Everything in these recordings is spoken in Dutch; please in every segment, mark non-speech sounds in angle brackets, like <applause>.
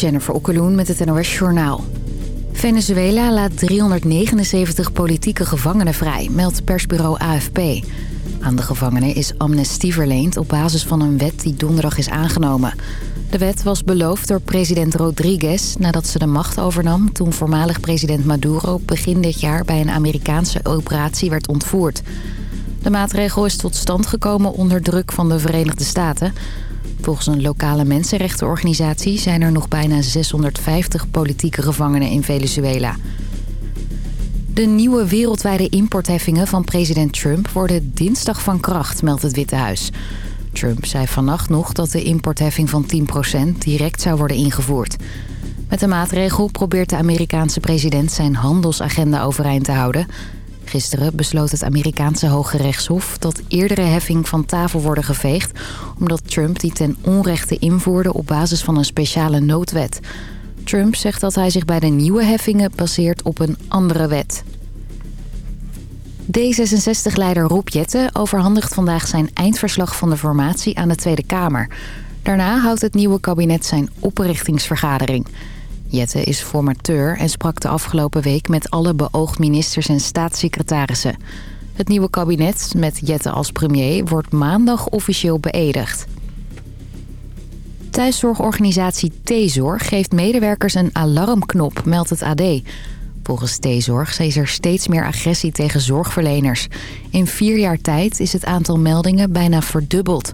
Jennifer Okkeloen met het NOS Journaal. Venezuela laat 379 politieke gevangenen vrij, meldt persbureau AFP. Aan de gevangenen is amnestie verleend op basis van een wet die donderdag is aangenomen. De wet was beloofd door president Rodriguez nadat ze de macht overnam... toen voormalig president Maduro begin dit jaar bij een Amerikaanse operatie werd ontvoerd. De maatregel is tot stand gekomen onder druk van de Verenigde Staten... Volgens een lokale mensenrechtenorganisatie zijn er nog bijna 650 politieke gevangenen in Venezuela. De nieuwe wereldwijde importheffingen van president Trump worden dinsdag van kracht, meldt het Witte Huis. Trump zei vannacht nog dat de importheffing van 10% direct zou worden ingevoerd. Met de maatregel probeert de Amerikaanse president zijn handelsagenda overeind te houden... Gisteren besloot het Amerikaanse Hoge Rechtshof dat eerdere heffing van tafel worden geveegd... omdat Trump die ten onrechte invoerde op basis van een speciale noodwet. Trump zegt dat hij zich bij de nieuwe heffingen baseert op een andere wet. D66-leider Rob Jetten overhandigt vandaag zijn eindverslag van de formatie aan de Tweede Kamer. Daarna houdt het nieuwe kabinet zijn oprichtingsvergadering... Jette is formateur en sprak de afgelopen week met alle beoogd ministers en staatssecretarissen. Het nieuwe kabinet, met Jette als premier, wordt maandag officieel beëdigd. Thuiszorgorganisatie T-Zorg geeft medewerkers een alarmknop, meldt het AD. Volgens T-Zorg is er steeds meer agressie tegen zorgverleners. In vier jaar tijd is het aantal meldingen bijna verdubbeld.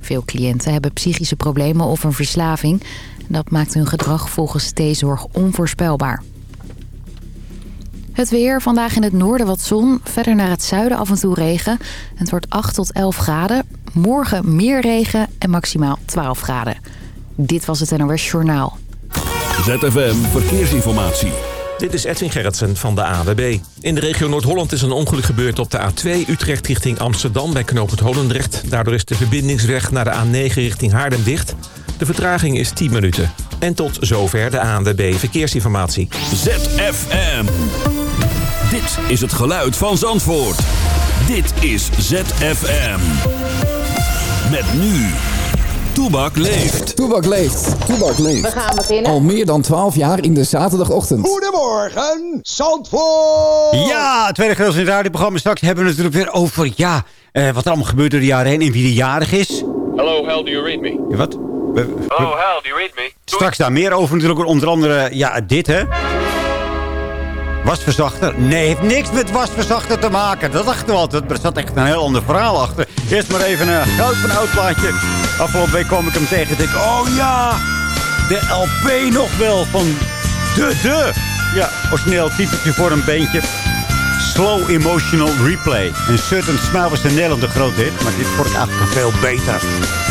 Veel cliënten hebben psychische problemen of een verslaving... Dat maakt hun gedrag volgens T-Zorg onvoorspelbaar. Het weer, vandaag in het noorden wat zon, verder naar het zuiden af en toe regen. Het wordt 8 tot 11 graden. Morgen meer regen en maximaal 12 graden. Dit was het NOS Journaal. ZFM Verkeersinformatie. Dit is Edwin Gerritsen van de AWB. In de regio Noord-Holland is een ongeluk gebeurd op de A2 Utrecht richting Amsterdam bij knooppunt Holendrecht. Daardoor is de verbindingsweg naar de A9 richting Haarlem dicht. De vertraging is 10 minuten. En tot zover de ANWB Verkeersinformatie. ZFM. Dit is het geluid van Zandvoort. Dit is ZFM. Met nu. Toebak leeft. Toebak leeft. Toebak leeft. We gaan beginnen. Al meer dan 12 jaar in de zaterdagochtend. Goedemorgen, Zandvoort! Ja, het tweede gedeelte in het radioprogramma. Straks hebben we het natuurlijk weer over ja, uh, wat er allemaal gebeurt door de jaren heen en wie de jarig is. Hello, hell, do you read me? Ja, wat? We, Hello, hell, do you read me? Straks daar meer over natuurlijk. Onder andere, ja, dit hè. Wasverzachter? Nee, heeft niks met wasverzachter te maken. Dat dachten we altijd. Er zat echt een heel ander verhaal achter. Eerst maar even een goud van oud plaatje. Afgelopen week kwam ik hem tegen en denk oh ja, de LP nog wel van de de. Ja, origineel titeltje voor een beentje. Slow Emotional Replay. En Certain Smile was in Nederland de grote hit. Maar dit ik eigenlijk veel beter.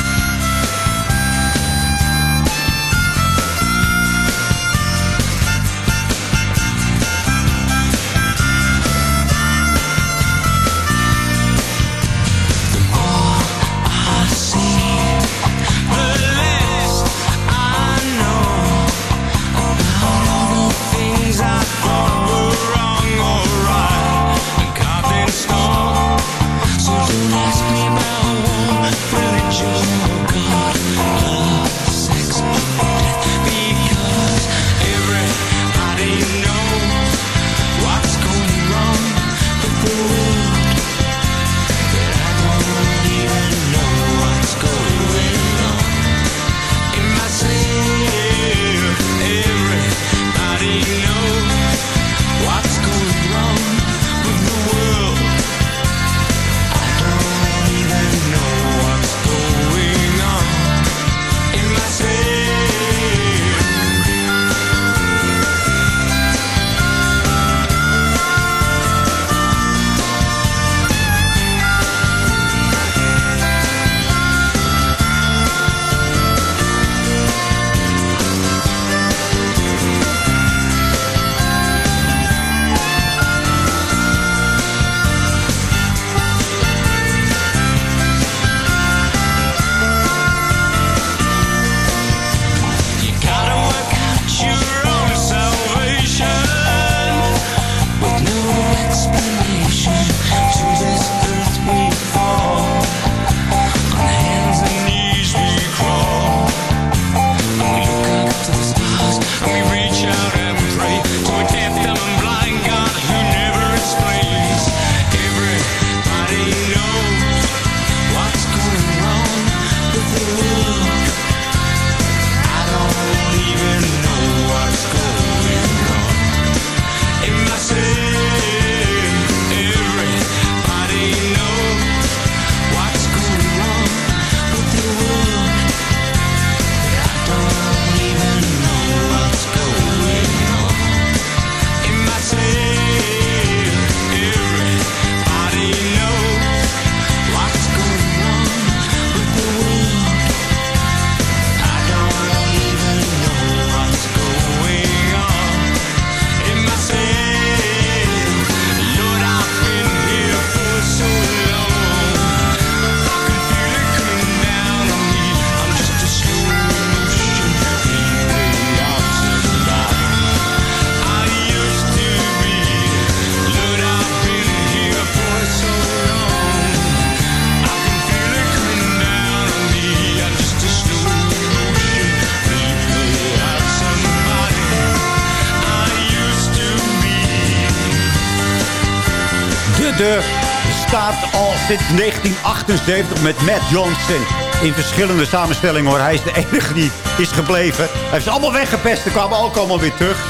Sinds 1978 met Matt Johnson. In verschillende samenstellingen hoor. Hij is de enige die is gebleven. Hij heeft ze allemaal weggepest. Ze kwamen ook allemaal weer terug.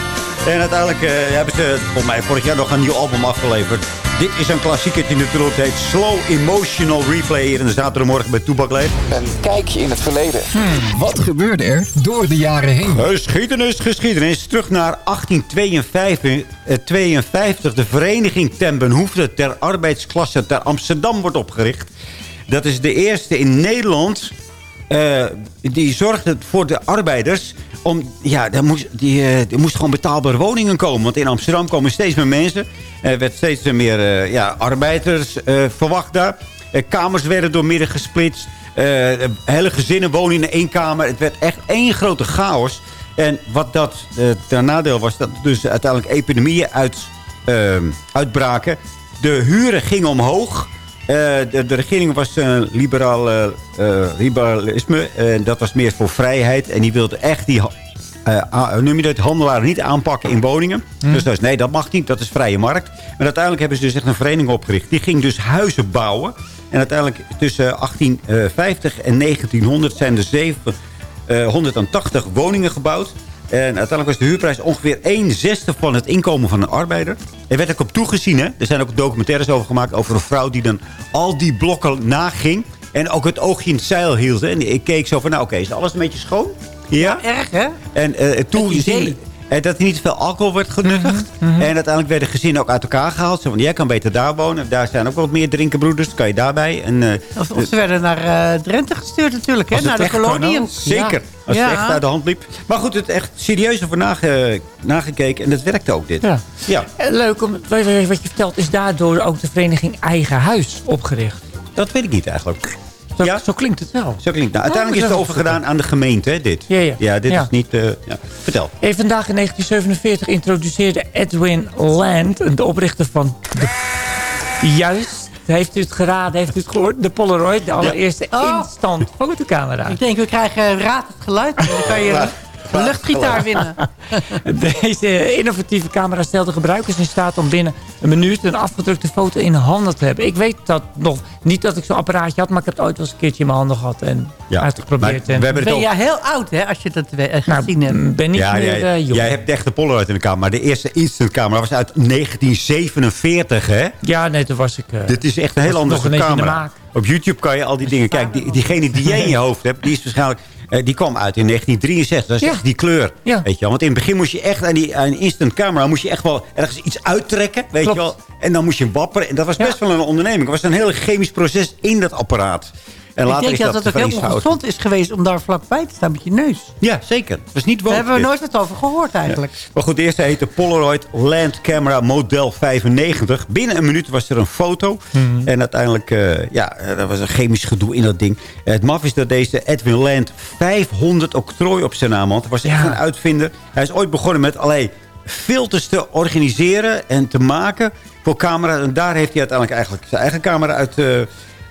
En uiteindelijk eh, hebben ze volgens mij vorig jaar nog een nieuw album afgeleverd. Dit is een klassieker die natuurlijk heet Slow Emotional Replay hier in de zaterdagmorgen bij Toebak Leef. Een kijkje in het verleden. Wat gebeurde er door de jaren heen? Geschiedenis, geschiedenis. Terug naar 1852. eh, 52. De vereniging ten behoefte ter arbeidsklasse ter Amsterdam wordt opgericht. Dat is de eerste in Nederland... eh, die zorgde voor de arbeiders... Om, ja, er moest, die, eh, er moest gewoon betaalbare woningen komen. Want in Amsterdam komen steeds meer mensen. Er werd steeds meer eh, ja, arbeiders eh, verwacht daar. Kamers werden door midden gesplitst. Hele gezinnen wonen in één kamer. Het werd echt één grote chaos. En wat dat ten nadeel was, dat dus uiteindelijk epidemieën uit, uitbraken. De huren gingen omhoog. Eh, de, de regering was uh, liberaal eh, eh, liberalisme. Dat was meer voor vrijheid. En die wilde echt die a- noem je dat, handelaren niet aanpakken in woningen. Dus dat is, nee, dat mag niet. Dat is vrije markt. Maar uiteindelijk hebben ze dus echt een vereniging opgericht. Die ging dus huizen bouwen. En uiteindelijk tussen 1850 en 1900 zijn er 780 woningen gebouwd. En uiteindelijk was de huurprijs ongeveer 1 zesde van het inkomen van een arbeider. Er werd ook op toegezien. Hè? Er zijn ook documentaires over gemaakt over een vrouw die dan al die blokken naging. En ook het oogje in het zeil hield. Hè? En ik keek zo van, nou oké, is alles een beetje schoon? Ja. Erg, hè? En eh toen zien eh, dat er niet veel alcohol werd genuttigd. En uiteindelijk werden gezinnen ook uit elkaar gehaald. Zo van, jij kan beter daar wonen. Daar zijn ook wat meer drinkenbroeders. Dan kan je daarbij. En, eh, Of, of ze werden naar eh, Drenthe gestuurd natuurlijk, hè? Naar de koloniën. Zeker. Als Ja. het echt uit de hand liep. Maar goed, het echt serieus over nage- nagekeken. En het werkte ook dit. Ja. ja. Leuk, om, wat je vertelt, is daardoor ook de vereniging Eigen Huis opgericht. Dat weet ik niet eigenlijk. Zo, Ja? zo klinkt het wel. Zo klinkt nou, uiteindelijk is het overgedaan aan de gemeente, hè, dit. Ja, ja. dit Ja. is niet... eh, ja. Vertel. En vandaag in 1947 introduceerde Edwin Land, de oprichter van de... Juist, heeft u het geraden, heeft u het gehoord? De Polaroid, de allereerste Oh. instant fotocamera. Ik denk, we krijgen raad het geluid. Dan kan je luchtgitaar winnen. <laughs> Deze innovatieve camera stelde gebruikers in staat om binnen een minuut een afgedrukte foto in handen te hebben. Ik weet dat nog niet dat ik zo'n apparaatje had, maar ik heb het ooit wel eens een keertje in mijn handen gehad en Ja. uitgeprobeerd. En, we hebben het Ben ook... jij heel oud, hè? Als je dat eh, nou, gezien hebt. ben niet Ja, meer jij, eh, jong. jij hebt echt de Polaroid in de kamer. Maar de eerste instant camera was uit 1947, hè? Ja, nee, toen was ik... eh, Dit is echt een heel andere de camera. Op YouTube kan je al die dingen... Kijk, die, diegene die jij in je hoofd hebt, die is waarschijnlijk... eh, die kwam uit in 1963. Dat is Ja. echt die kleur. Ja. Weet je wel? Want in het begin moest je echt aan die aan instant camera... moest je echt wel ergens iets uittrekken. Weet Klopt. je wel? En dan moest je wapperen. En dat was best Ja. wel een onderneming. Er was een heel chemisch proces in dat apparaat. En Ik denk is dat dat het ook heel ongezond is geweest om daar vlakbij te staan met je neus. Ja, zeker. Het niet Daar hebben we nooit wat over gehoord eigenlijk. Maar goed, de eerste heette Polaroid Land Camera Model 95. Binnen een minuut was er een foto. Mhm. En uiteindelijk, eh, ja, er was een chemisch gedoe in dat ding. Eh, het maf is dat deze Edwin Land 500 octrooi op zijn naam had. Hij was echt Ja. een uitvinder. Hij is ooit begonnen met allerlei filters te organiseren en te maken voor camera. En daar heeft hij uiteindelijk eigenlijk zijn eigen camera uit, eh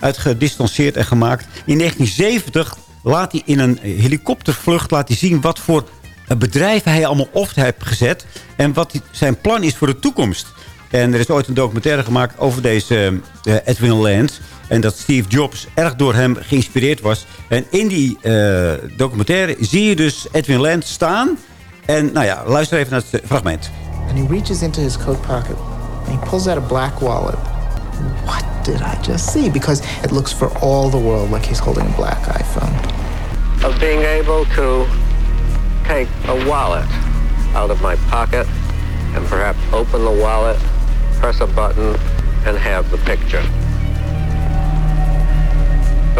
uit gedistanceerd en gemaakt. In 1970 laat hij in een helikoptervlucht laat hij zien wat voor eh, bedrijven hij allemaal off heeft gezet. En wat zijn plan is voor de toekomst. En er is ooit een documentaire gemaakt over deze eh, Edwin Land. En dat Steve Jobs erg door hem geïnspireerd was. En in die eh, documentaire zie je dus Edwin Land staan. En nou ja, luister even naar het fragment. and he reaches into his coat pocket and he pulls out a black wallet. What did I just see? Because it looks for all the world like he's holding a black iPhone. Of being able to take a wallet out of my pocket and perhaps open the wallet, press a button, and have the picture.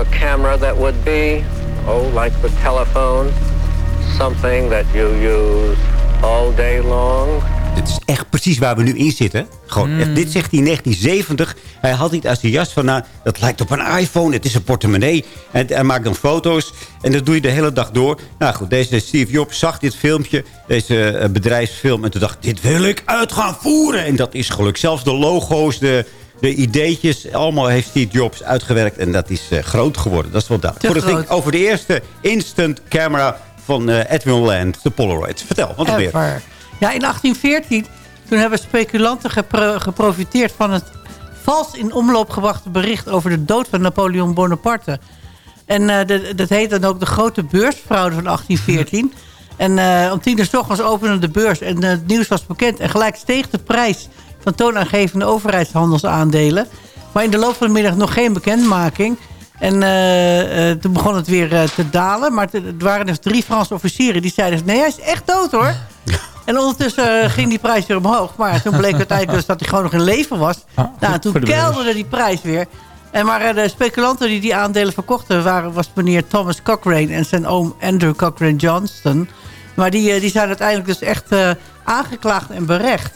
A camera that would be, oh, like the telephone, something that you use all day long. Dit is echt precies waar we nu in zitten. Gewoon, echt, dit zegt hij in 1970. Hij had niet uit zijn jas van, nou, dat lijkt op een iPhone. Het is een portemonnee. En hij maakt dan foto's. En dat doe je de hele dag door. Nou goed, deze Steve Jobs zag dit filmpje. Deze eh, bedrijfsfilm. En toen dacht dit wil ik uit gaan voeren. En dat is gelukt. Zelfs de logo's, de, de ideetjes. Allemaal heeft Steve Jobs uitgewerkt. En dat is eh, groot geworden. Dat is wel duidelijk. Groot. over de eerste instant camera van eh, Edwin Land. De Polaroid. Vertel, wat nog meer? Ja, in 1814 toen hebben speculanten gepro- geprofiteerd van het vals in omloop gebrachte bericht... over de dood van Napoleon Bonaparte. En eh, dat- heet dan ook de grote beursfraude van 1814. En eh, om tien uur 's ochtends opende de beurs en eh, het nieuws was bekend. En gelijk steeg de prijs van toonaangevende overheidshandelsaandelen. Maar in de loop van de middag nog geen bekendmaking. En toen begon het weer te dalen. Maar er waren dus drie Franse officieren die zeiden... nee, hij is echt dood hoor. <laughs> En ondertussen eh, ging die prijs weer omhoog. Maar toen bleek uiteindelijk dus dat hij gewoon nog in leven was. nou, en voor toen kelderde die prijs weer. En maar eh, de speculanten die die aandelen verkochten... Waren, was meneer Thomas Cochrane en zijn oom Andrew Cochrane Johnston. Maar die, eh, die zijn uiteindelijk dus echt eh, aangeklaagd en berecht.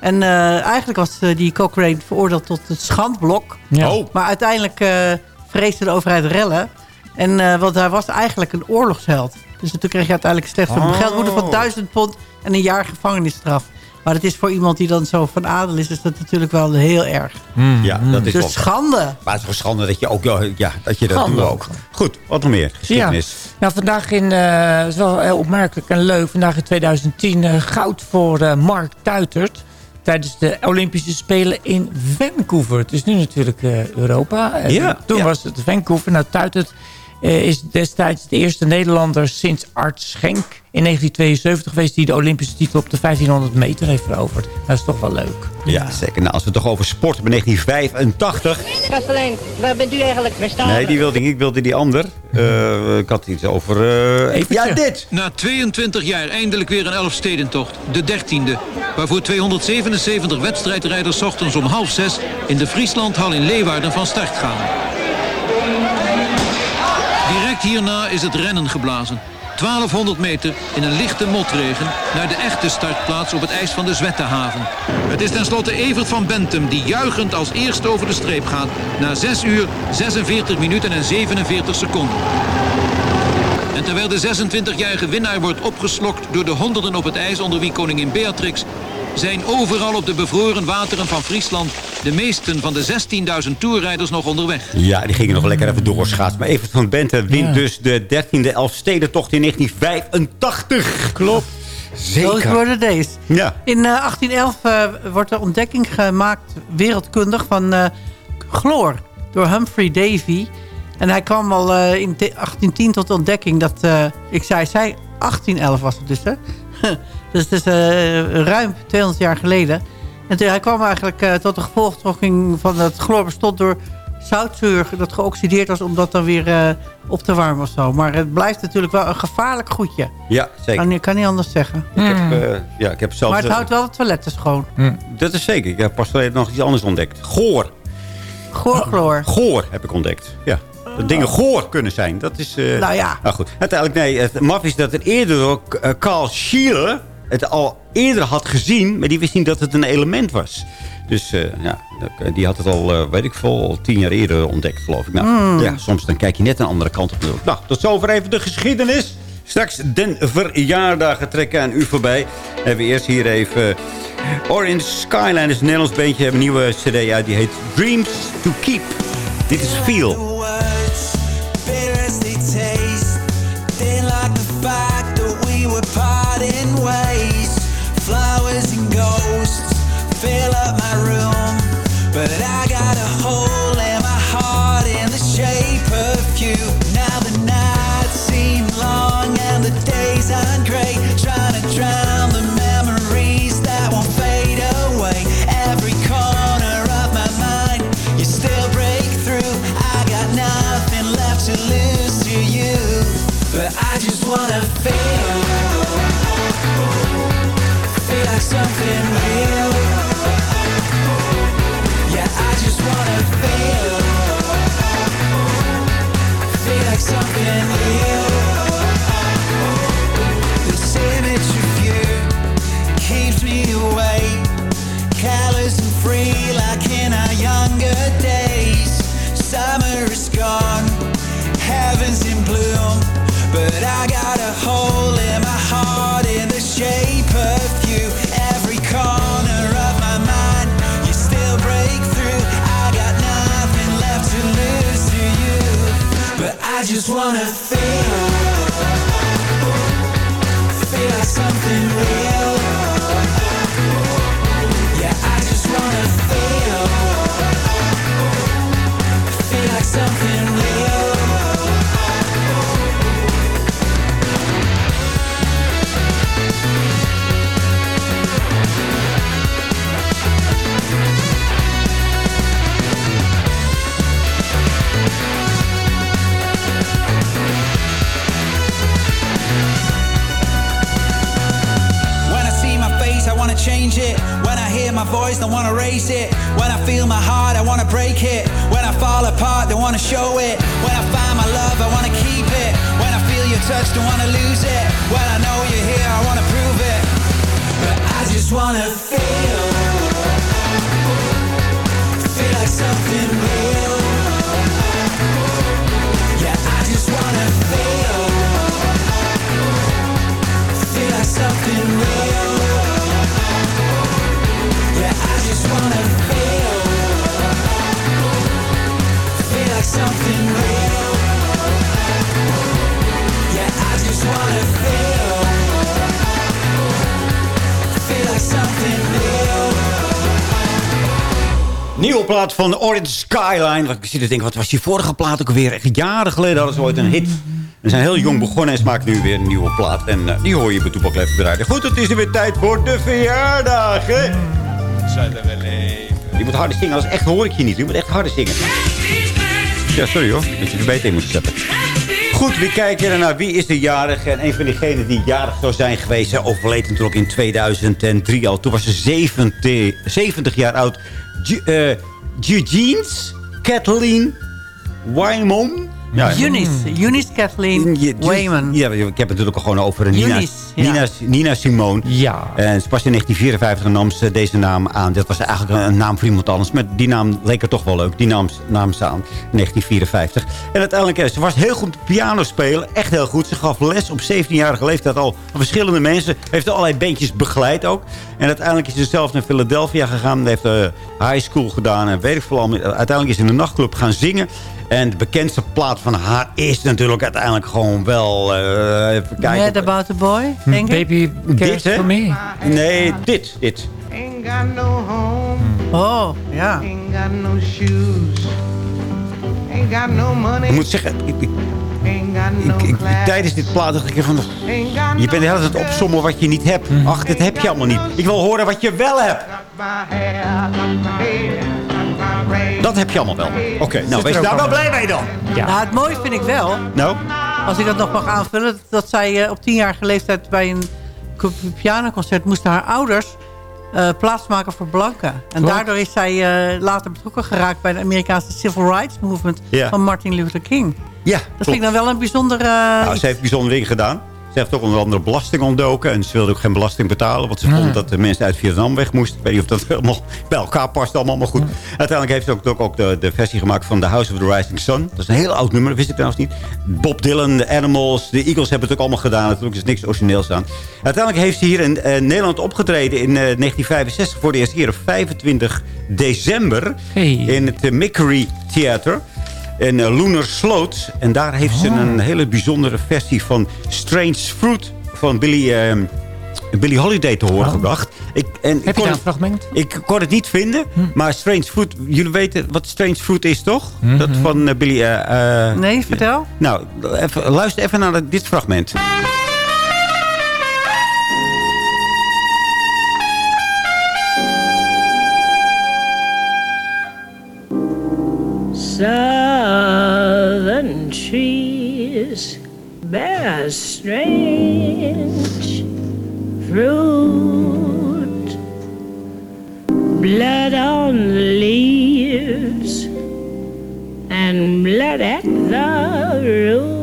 En eh, eigenlijk was die Cochrane veroordeeld tot het schandblok. Ja. Oh. Maar uiteindelijk eh, vreesde de overheid rellen. En, eh, want hij was eigenlijk een oorlogsheld. Dus toen kreeg je uiteindelijk slechts een Oh. geldboete van 1000 pond en een jaar gevangenisstraf. Maar het is voor iemand die dan zo van adel is, is dat natuurlijk wel heel erg. Ja, dat is wel... Dus schande. Maar het is gewoon schande dat je, ook, ja, dat, je dat doet ook. Goed, wat nog meer? Geschiedenis. Nou, vandaag in, eh, dat is wel heel opmerkelijk en leuk. Vandaag in 2010 eh, goud voor eh, Mark Tuitert. Tijdens de Olympische Spelen in Vancouver. Het is nu natuurlijk eh, Europa. Ja, toen ja. was het Vancouver. Nou, Tuitert is destijds de eerste Nederlander sinds Art Schenk in 1972 geweest... die de Olympische titel op de 1500 meter heeft veroverd. Dat is toch wel leuk. Ja, zeker. Nou, als we het toch over sport hebben, 1985. Kastelein, waar bent u eigenlijk? We staan Nee, die wilde ik niet. Ik wilde die ander. Eh, ik had iets over... eh, ja, dit. Na 22 jaar eindelijk weer een Elfstedentocht, de dertiende. Waarvoor 277 wedstrijdrijders 's ochtends om half zes in de Frieslandhal in Leeuwarden van start gaan. Hierna is het rennen geblazen. 1200 meter in een lichte motregen naar de echte startplaats op het ijs van de Zwettehaven. Het is tenslotte Evert van Bentum die juichend als eerste over de streep gaat... na 6 uur, 46 minuten en 47 seconden. En terwijl de 26-jarige winnaar wordt opgeslokt door de honderden op het ijs onder wie koningin Beatrix, zijn overal op de bevroren wateren van Friesland de meesten van de 16.000 toerrijders nog onderweg. Ja, die gingen nog lekker even doorschaatsen. Maar Evert van Bente wint Ja. dus de 13e Elfstedentocht in 1985. Klopt. Those Zeker. were the days. Ja. In eh, 1811 eh, wordt de ontdekking gemaakt, wereldkundig, van eh, chloor door Humphrey Davy. En hij kwam al eh, in te- 1810 tot de ontdekking dat, eh, ik zei, zei 1811 was het dus, hè? <laughs> dus het is eh, ruim 200 jaar geleden. En toen, hij kwam eigenlijk eh, tot de gevolgtrekking van dat chloor bestond door zoutzuur dat geoxideerd was om dat dan weer eh, op te warmen of zo. Maar het blijft natuurlijk wel een gevaarlijk goedje. Ja, zeker. Kan, je kan niet anders zeggen. Ik heb, eh, ja, ik heb zelfs... Maar het houdt wel de toiletten schoon. Dat is zeker. Ik heb pas nog iets anders ontdekt. Goor. Goorchloor. Goor heb ik ontdekt. Ja. Dat dingen goor kunnen zijn. Dat is... eh, Nou ja. Nou goed. Uiteindelijk, nee. Het maf is dat er eerder ook eh, Carl Schiele het al eerder had gezien. Maar die wist niet dat het een element was. Dus eh, ja, die had het al, weet ik veel, al tien jaar eerder ontdekt, geloof ik. Nou, Hmm. ja, soms dan kijk je net een andere kant op. Nou, tot zover even de geschiedenis. Straks den verjaardagen trekken aan u voorbij. Hebben we eerst hier even... Orange Skyline is een Nederlands beentje. Hebben een nieuwe cd uit. Die heet Dreams to Keep. Dit is Feel. Up my room, but I wanna feel, voice, don't wanna raise it. When I feel my heart, I wanna break it. When I fall apart, don't wanna show it. When I find my love, I wanna keep it. When I feel your touch, don't wanna lose it. When I know you're here, I wanna prove it. But I just wanna feel, feel like something real. Yeah, I just wanna feel, feel like something real. Nieuwe plaat van Orange Skyline. Wat ik zit te denken, wat was die vorige plaat ook weer? Echt jaren geleden hadden ze ooit een hit. We zijn heel jong begonnen en ze maken nu weer een nieuwe plaat. En eh, die hoor je bij Toepak Leef. Goed, het is er weer tijd voor de verjaardag. hè? Je moet harder zingen, als echt hoor ik je niet. Je moet echt harder zingen. Ja, sorry hoor. Dat je er beter in moet zetten. Goed, we kijken naar wie is de jarige. En een van diegenen die jarig zou zijn geweest... hij overleed natuurlijk in 2003 al. Toen was ze 70, 70 jaar oud. Eh, Eugene's Kathleen Wymon. Eunice. Eunice Kathleen Ja, Wayman. Ja, ik heb het natuurlijk al gewoon over Nina, Eunice, ja. Nina, Nina Simone. Ja. En pas in 1954 nam ze deze naam aan. Dat was eigenlijk een, een naam voor iemand anders. Maar die naam leek er toch wel leuk. Die naam, naam ze aan. 1954. En uiteindelijk, eh, ze was heel goed piano spelen. Echt heel goed. Ze gaf les op 17-jarige leeftijd al aan verschillende mensen. Heeft allerlei bandjes begeleid ook. En uiteindelijk is ze zelf naar Philadelphia gegaan. Heeft uh, high school gedaan. En weet ik veel. Uiteindelijk is ze in een nachtclub gaan zingen. En de bekendste plaat van haar is natuurlijk uiteindelijk gewoon wel... eh, even kijken. Mad About the Boy, denk ik. Baby cares Dit, hè? for me. Nee, dit. Dit. Ain't got no home, Oh, ja. ain't got no shoes, ain't got no money, Ik moet zeggen, ik, ik, tijdens dit plaat dacht ik van... Je bent de hele tijd opzommen wat je niet hebt. Ach, dit heb je allemaal niet. Ik wil horen wat je wel hebt. Dat heb je allemaal wel. Oké, nou, wees daar wel blij mee dan. Ja. Nou, het mooie vind ik wel, Nou, als ik dat nog mag aanvullen... dat zij eh, op tienjarige leeftijd bij een pianoconcert moesten haar ouders... eh, plaatsmaken voor blanken. En Klopt. daardoor is zij eh, later betrokken geraakt... bij de Amerikaanse Civil Rights Movement Ja. van Martin Luther King. ja, Dat vind ik dan wel een bijzondere... eh, Nou, ze heeft bijzondere dingen gedaan. Ze heeft ook onder andere belasting ontdoken. En ze wilde ook geen belasting betalen. Want ze vond dat de mensen uit Vietnam weg moesten. Ik weet niet of dat <laughs> helemaal bij elkaar past allemaal. Maar goed. Uiteindelijk heeft ze ook, ook, ook de, de versie gemaakt van The House of the Rising Sun. Dat is een heel oud nummer. Dat wist ik trouwens niet. Bob Dylan, de Animals, de Eagles hebben het ook allemaal gedaan. Natuurlijk is niks origineels aan. Uiteindelijk heeft ze hier in eh, Nederland opgetreden in eh, 1965. Voor de eerste keer op 25 december. Hey. In het eh, Mickery Theater in uh, Lunar Sloot. En daar heeft ze een hele bijzondere versie van Strange Fruit van Billy, ehm, Billy Holiday te horen Oh. gebracht. Ik, en ik Heb je kon daar een het, fragment? ik kon het niet vinden, maar Strange Fruit... Jullie weten wat Strange Fruit is, toch? Dat van eh, Billy... eh, eh, Nee, vertel. Nou, even, luister even naar dit fragment. Southern trees bear strange fruit, blood on the leaves and blood at the root.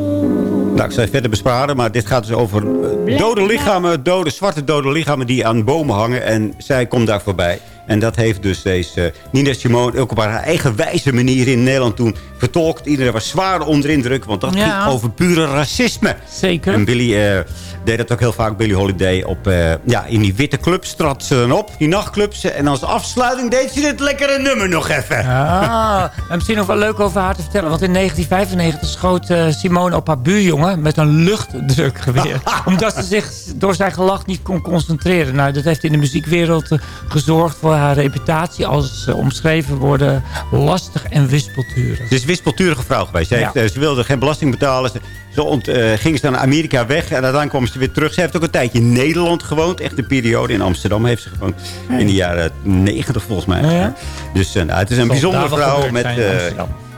Nou, ik zou het verder besparen, maar dit gaat dus over eh, dode lichamen, dode, zwarte dode lichamen die aan bomen hangen. En zij komt daar voorbij. En dat heeft dus deze eh, Nina Simone ook op haar eigen wijze manier in Nederland toen vertolkt. Iedereen was zwaar onder indruk, want dat Ja. ging over pure racisme. Zeker. En Billy eh, deed dat ook heel vaak, Billy Holiday, op, eh, ja, in die witte clubs trad ze dan op, die nachtclubs. En als afsluiting deed ze dit lekkere nummer nog even. Ah, en misschien nog wel leuk over haar te vertellen. Want in 1995 schoot eh, Simone op haar buurjongen met een luchtdrukgeweer. <laughs> omdat ze zich door zijn gelach niet kon concentreren. Nou, dat heeft in de muziekwereld gezorgd voor haar reputatie. Als ze omschreven worden lastig en wispelturig. Is wispelturige vrouw geweest. Ze, heeft, Ja. eh, ze wilde geen belasting betalen. Ze, ze ont, eh, ging ze naar Amerika weg. En uiteindelijk kwam ze weer terug. Ze heeft ook een tijdje in Nederland gewoond. Echt een periode. In Amsterdam heeft ze gewoond. In de jaren negentig volgens mij. Ja. Dus eh, nou, het is een Zal bijzondere vrouw. Met,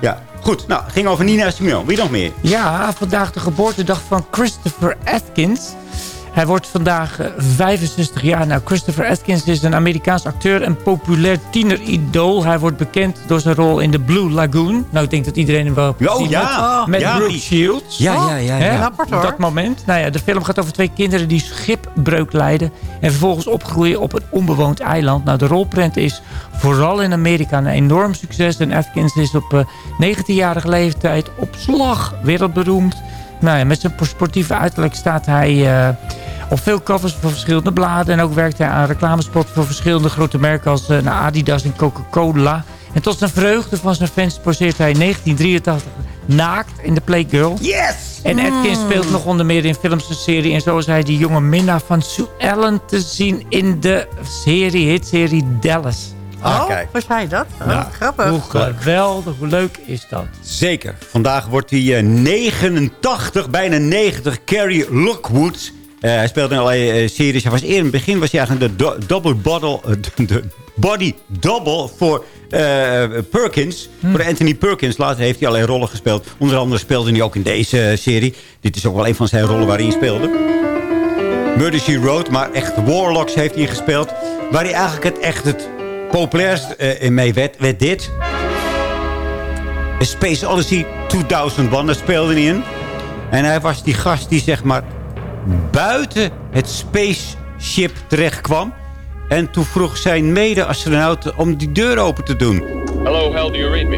ja, goed. Nou, ging over Nina Simone. Wie nog meer? Ja, vandaag de geboortedag van Christopher Atkins. Hij wordt vandaag eh, 65 jaar. Nou, Christopher Atkins is een Amerikaans acteur en populair tieneridool. Hij wordt bekend door zijn rol in The Blue Lagoon. Nou, ik denk dat iedereen hem wel Oh, ja. Met Ja, Brooke die- Shields. Ja, ja, ja, ja. Rapport, hoor. Op dat moment. Nou ja, de film gaat over twee kinderen die schipbreuk lijden. En vervolgens opgroeien op een onbewoond eiland. Nou, de rolprent is vooral in Amerika een enorm succes. En Atkins is op eh, 19-jarige leeftijd op slag wereldberoemd. Nou ja, met zijn sportieve uiterlijk staat hij eh, op veel covers voor verschillende bladen. En ook werkt hij aan reclamespots voor verschillende grote merken als eh, nou, Adidas en Coca-Cola. En tot zijn vreugde van zijn fans poseert hij in 1983 naakt in de Playgirl. Yes! En Atkins speelt nog onder meer in films en serie. En zo is hij die jonge Minna van Sue Ellen te zien in de serie, hitserie Dallas. Ah, oh, kijk. was hij dat? Oh, Ja. grappig. Hoe geweldig, hoe leuk is dat? Zeker. Vandaag wordt hij eh, 89, bijna 90. Carrie Lockwood. Eh, hij speelde in allerlei eh, series. Hij was eerder in het begin was hij eigenlijk de do- double bottle, eh, de body double voor eh, Perkins. Voor Anthony Perkins. Later heeft hij allerlei rollen gespeeld. Onder andere speelde hij ook in deze eh, serie. Dit is ook wel een van zijn rollen waarin hij speelde. Murder, She Wrote, maar echt Warlocks heeft hij gespeeld. Waar hij eigenlijk het echt het populairst eh, in mee werd, werd dit. Space Odyssey 2001, daar speelde hij in. En hij was die gast die zeg maar buiten het spaceship terecht kwam. En toen vroeg zijn mede-astronaut om die deur open te doen. Hello, Hal, do you read me?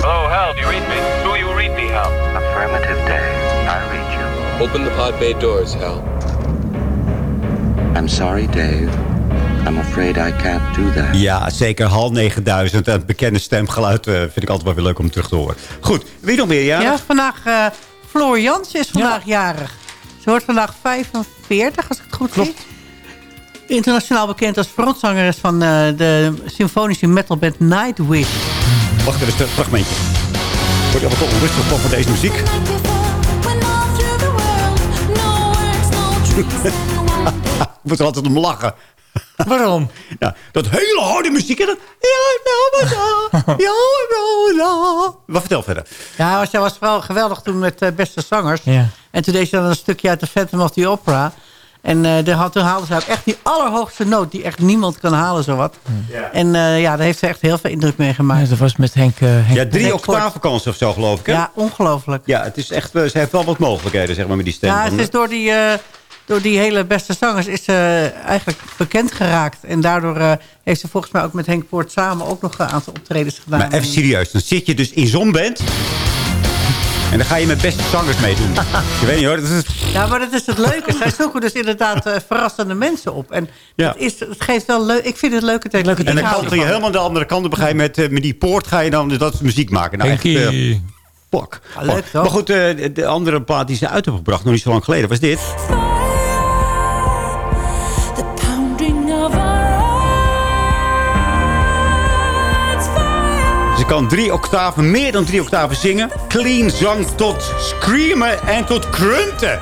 Hello, Hal, do you read me? Do you read me, Hal? Affirmative, Dave. I read you. Open the pod bay doors, Hal. I'm sorry, Dave. I'm afraid I can't do that. Ja, zeker HAL 9000. En het bekende stemgeluid eh, vind ik altijd wel weer leuk om terug te horen. Goed, wie nog meer? Ja, Ja, vandaag... eh Floor Jans is vandaag jarig. Ze wordt vandaag 45, als ik het goed zie. Internationaal bekend als frontzangeres van eh, de symfonische metalband Nightwish. Wacht even, een fragmentje. Word je altijd onrustig van van deze muziek? <laughs> Ik moet er altijd om lachen. <laughs> Waarom? Nou, dat hele harde muziek. En dat... Ja, ja, ja, ja, ja. Wat vertel verder. Ja, hij was, vooral geweldig toen met eh, Beste Zangers. Ja. En toen deed ze dan een stukje uit de Phantom of the Opera. En eh, daar had, toen haalde ze ook echt die allerhoogste noot... die echt niemand kan halen, zowat. En eh, ja, daar heeft ze echt heel veel indruk mee gemaakt. Ja, dat was met Henk... eh, Henk Ja, drie octavenkansen of zo, geloof ik. Hè? Ja, ongelooflijk. Ja, het is echt, ze heeft wel wat mogelijkheden, zeg maar, met die stem. Ja, ze is door die, eh, door die hele beste zangers is ze eigenlijk bekend geraakt. En daardoor eh, heeft ze volgens mij ook met Henk Poort samen ook nog een aantal optredens gedaan. Maar even serieus, dan zit je dus in zo'n band... en dan ga je met beste zangers meedoen. je weet niet hoor, dat is... Ja, maar dat is het leuke. Zij zoeken dus inderdaad eh, verrassende mensen op. En Ja. het, is, het geeft wel leuk. Ik vind het leuke tegen En dan kan je helemaal de andere kant op ga je met, eh, met die poort ga je dan dat is muziek maken. Nou, echt, fuck. Ah, leuk, toch? Maar goed, eh, de- de andere plaat die ze uit hebben gebracht, nog niet zo lang geleden, was dit. Kan drie octaven, meer dan drie octaven zingen. Clean zang tot screamen en tot grunten.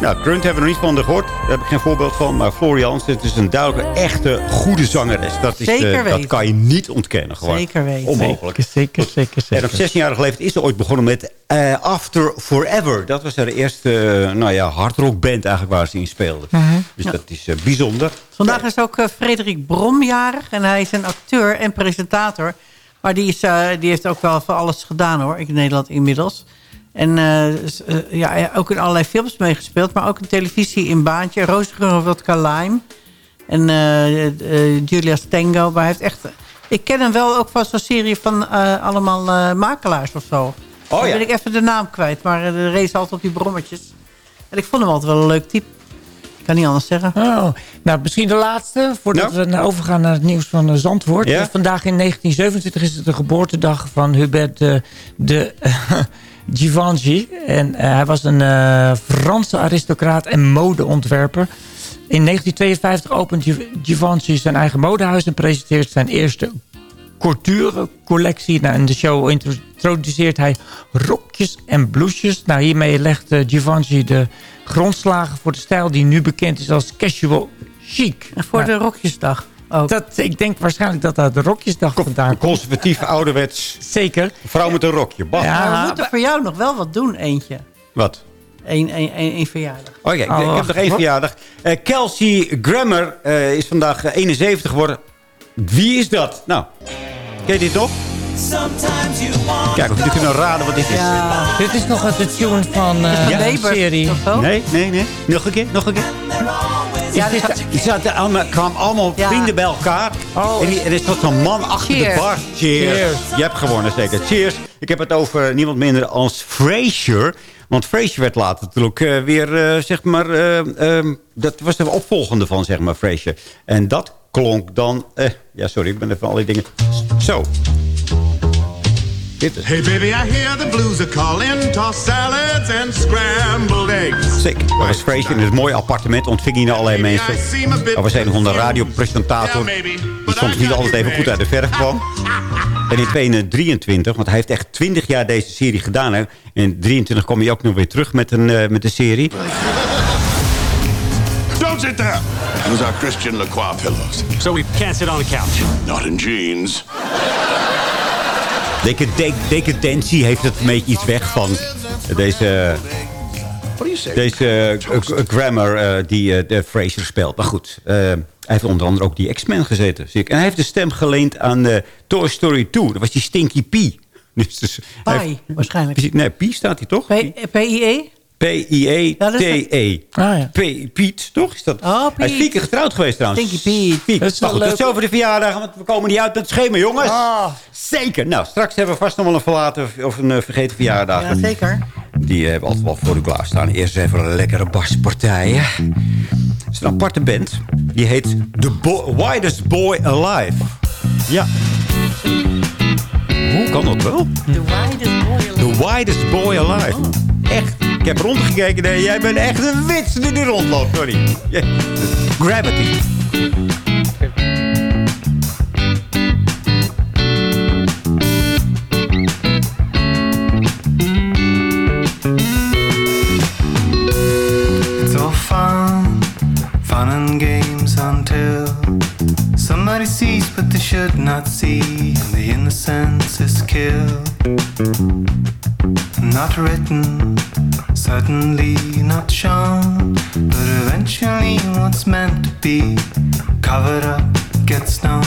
Nou, grunt hebben we nog niet van haar gehoord. Daar heb ik geen voorbeeld van. Maar Florian, dit is een duidelijke, echte, goede zangeres. Dat, is, eh, Zeker dat weten. kan je niet ontkennen. Gewoon. Zeker weten. Onmogelijk. Zeker, zeker, zeker. En op 16-jarige leeftijd is ze ooit begonnen met eh, After Forever. Dat was haar eerste uh, nou ja, hardrockband eigenlijk waar ze in speelde. Mhm. Dus dat is uh, bijzonder. Vandaag is ook uh, Frederik Brom jarig. En hij is een acteur en presentator. Maar die, is, uh, die heeft ook wel voor alles gedaan hoor. In Nederland inmiddels. En uh, ja, ook in allerlei films meegespeeld. Maar ook in televisie in Baantje. Roosgeur Wodka Lime. En Julia Stengo. Maar hij heeft echt... Ik ken hem wel ook van zo'n serie van allemaal makelaars of zo. Oh, Dan ja. ben ik even de naam kwijt. Maar de race altijd op die brommetjes. En ik vond hem altijd wel een leuk type. Ik kan niet anders zeggen. Oh, nou, misschien de laatste, voordat Ja. we overgaan naar het nieuws van uh, Zandvoort. Ja. Dus vandaag in 1927 is het de geboortedag van Hubert de, de <laughs> Givenchy. En uh, hij was een uh, Franse aristocraat en modeontwerper. In 1952 opent Givenchy zijn eigen modehuis en presenteert zijn eerste couture-collectie. Nou, in de show introduceert hij rokjes en blouses. Nou, hiermee legt uh, Givenchy de grondslagen voor de stijl die nu bekend is als casual chic. En voor nou, de rokjesdag ook. Dat, ik denk waarschijnlijk dat dat de rokjesdag vandaan komt. Conservatief, ouderwets. Zeker. Vrouw met een rokje. Bah. Ja, we moeten voor jou nog wel wat doen, eentje. Wat? één, één, één, één verjaardag. Oh ja, ik, Oh, ik heb nog één verjaardag. Eh, Kelsey Grammer eh, is vandaag eh, 71 geworden. Wie is dat? Nou, ken je dit nog? Kijk of jullie kunnen raden wat dit is. Ja. Dit is nog de tune van eh Ja. de Weber, serie. Nee, nee, nee. Nog een keer, nog een keer. Ja, dit, zaten allemaal, kwamen allemaal Ja. vrienden bij elkaar. Oh. En die- er is tot zo'n man achter Cheers. de bar. Cheers. Cheers. Je hebt gewonnen, zeker. Cheers. Ik heb het over niemand minder als Frasier. Want Frasier werd later natuurlijk eh, weer, eh, zeg maar... eh, ehm, dat was de opvolgende van, zeg maar, Frasier. En dat klonk dan... ja, sorry, ik ben even al die dingen... Zo. Dit is Hey baby, I hear the blues are calling. Toss salads and scrambled eggs. Sick. Dat was Frasier in het mooie appartement. Ontving hij allerlei mensen. Er was een of andere radiopresentator. Die soms niet altijd even goed uit de verf kwam. <laughs> En in 2023, want hij heeft echt 20 jaar deze serie gedaan. Hè. In 23 kwam hij ook nog weer terug met een, eh, met een serie. Don't sit there. Those are Christian Lacroix pillows. So we can't sit on the couch. Not in jeans. Decade- decadentie heeft het een beetje iets weg van deze... Deze eh, grammar eh, die de Fraser speelt. Maar goed, heeft onder andere ook die X-Men gezeten. Zie ik. En hij heeft de stem geleend aan eh, Toy Story 2. Dat was die Stinky P. <laughs> Dus, dus hij heeft- waarschijnlijk. Nee, P staat hij toch? PIE? P-I-E-T-E. Ah, ja. P- Piet, toch? Is dat? Oh, Hij is vier keer getrouwd geweest trouwens. Stinky Piet. Piet. Dat is wel goed, tot leuk. zover de verjaardag, want we komen niet uit met het schema, jongens. Ah. Zeker. Nou, straks hebben we vast nog wel een verlaten of een eh, vergeten verjaardag. Ja, zeker. Die hebben we altijd wel voor u klaarstaan. Eerst even een lekkere baspartij. hè. Het is een aparte band. Die heet The Bo- Widest Boy Alive. Ja. Hoe kan dat wel? The widest boy The Widest Boy Alive. Echt. Ik heb rondgekeken. Nee, jij bent echt een wits die er rondloopt. Sorry. Ja. Gravity. Should not see, and the innocence is killed. Not written, suddenly not shown, but eventually what's meant to be covered up gets known.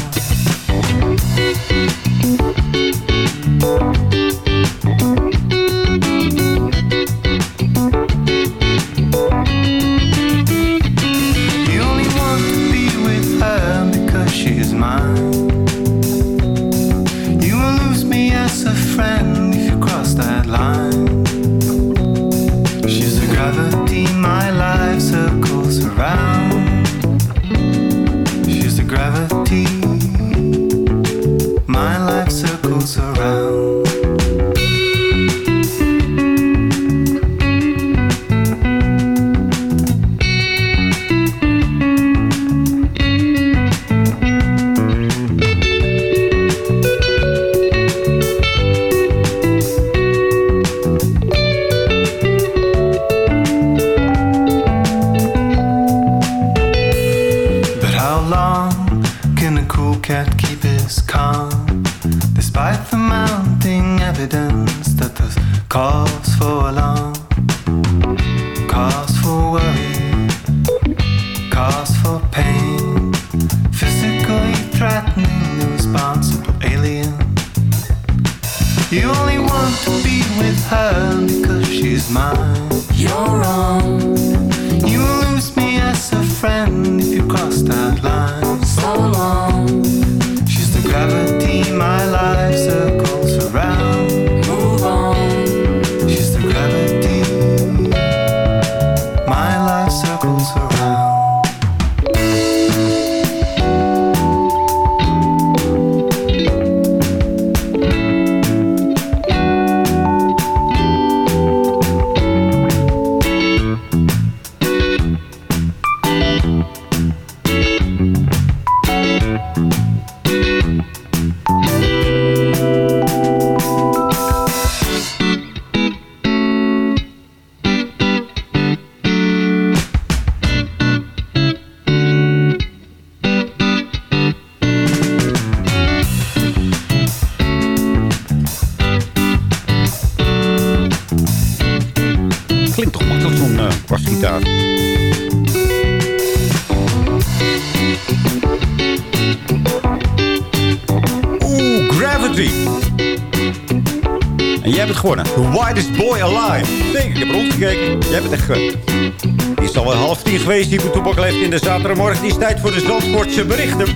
Het gewonnen. The Widest Boy Alive. Nee, ik heb rondgekeken. Jij het echt. Die is al wel half tien geweest. Die Toepak leeft in de zaterdagmorgen. Die is tijd voor de Zandvoortse berichten.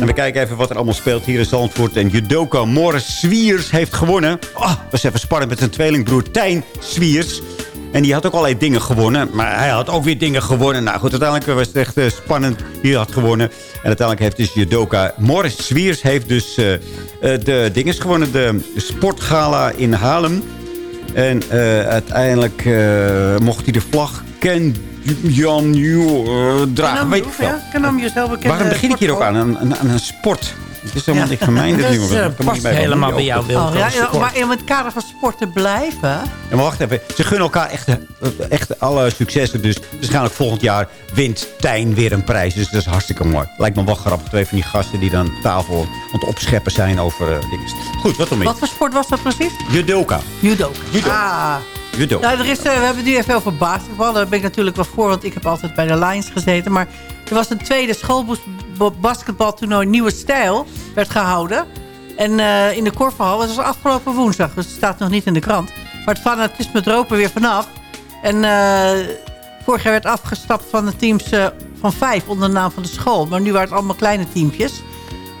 En we kijken even wat er allemaal speelt hier in Zandvoort. En judoka Morris Swiers heeft gewonnen. Ah, was even spannend met zijn tweelingbroer Tijn Swiers. En die had ook allerlei dingen gewonnen. Maar hij had ook weer dingen gewonnen. Nou goed, uiteindelijk was het echt eh, spannend. Die had gewonnen. En uiteindelijk heeft dus judoka Morris Swiers... heeft dus eh, de dinges gewonnen. De sportgala in Haarlem. En uiteindelijk mocht hij de vlag Ken Jan Yu dragen. Weet ik veel. Ja, kan hem jezelf bekend. Waarom begin ik hier ook aan? Aan, aan, aan een sport. Het is helemaal Ja. niks van mij. dit Dat is, eh, past niet bij helemaal bij jou. Wilco. Oh, maar in het kader van sporten blijven... Ja, maar wacht even. Ze gunnen elkaar echt, eh, echt alle successen. Dus waarschijnlijk volgend jaar wint Tijn weer een prijs. Dus dat is hartstikke mooi. Lijkt me wel grappig. Twee van die gasten die dan aan tafel aan het opscheppen zijn over eh, dingen. Goed, wat dan meer? Wat voor sport was dat precies? Judoka. Judo. Judo. Ah. Judo. Nou, er is, eh, we hebben het nu even over basketbal. Daar ben ik natuurlijk wel voor, want ik heb altijd bij de Lions gezeten. Maar er was een tweede schoolbasketbaltoernooi Nieuwe Stijl. Werd gehouden. En eh, in de Korverhal. Dat was afgelopen woensdag. Dus het staat nog niet in de krant. Maar het fanatisme droop er weer vanaf. En eh, vorig jaar werd afgestapt van de teams eh, van vijf onder de naam van de school. Maar nu waren het allemaal kleine teampjes.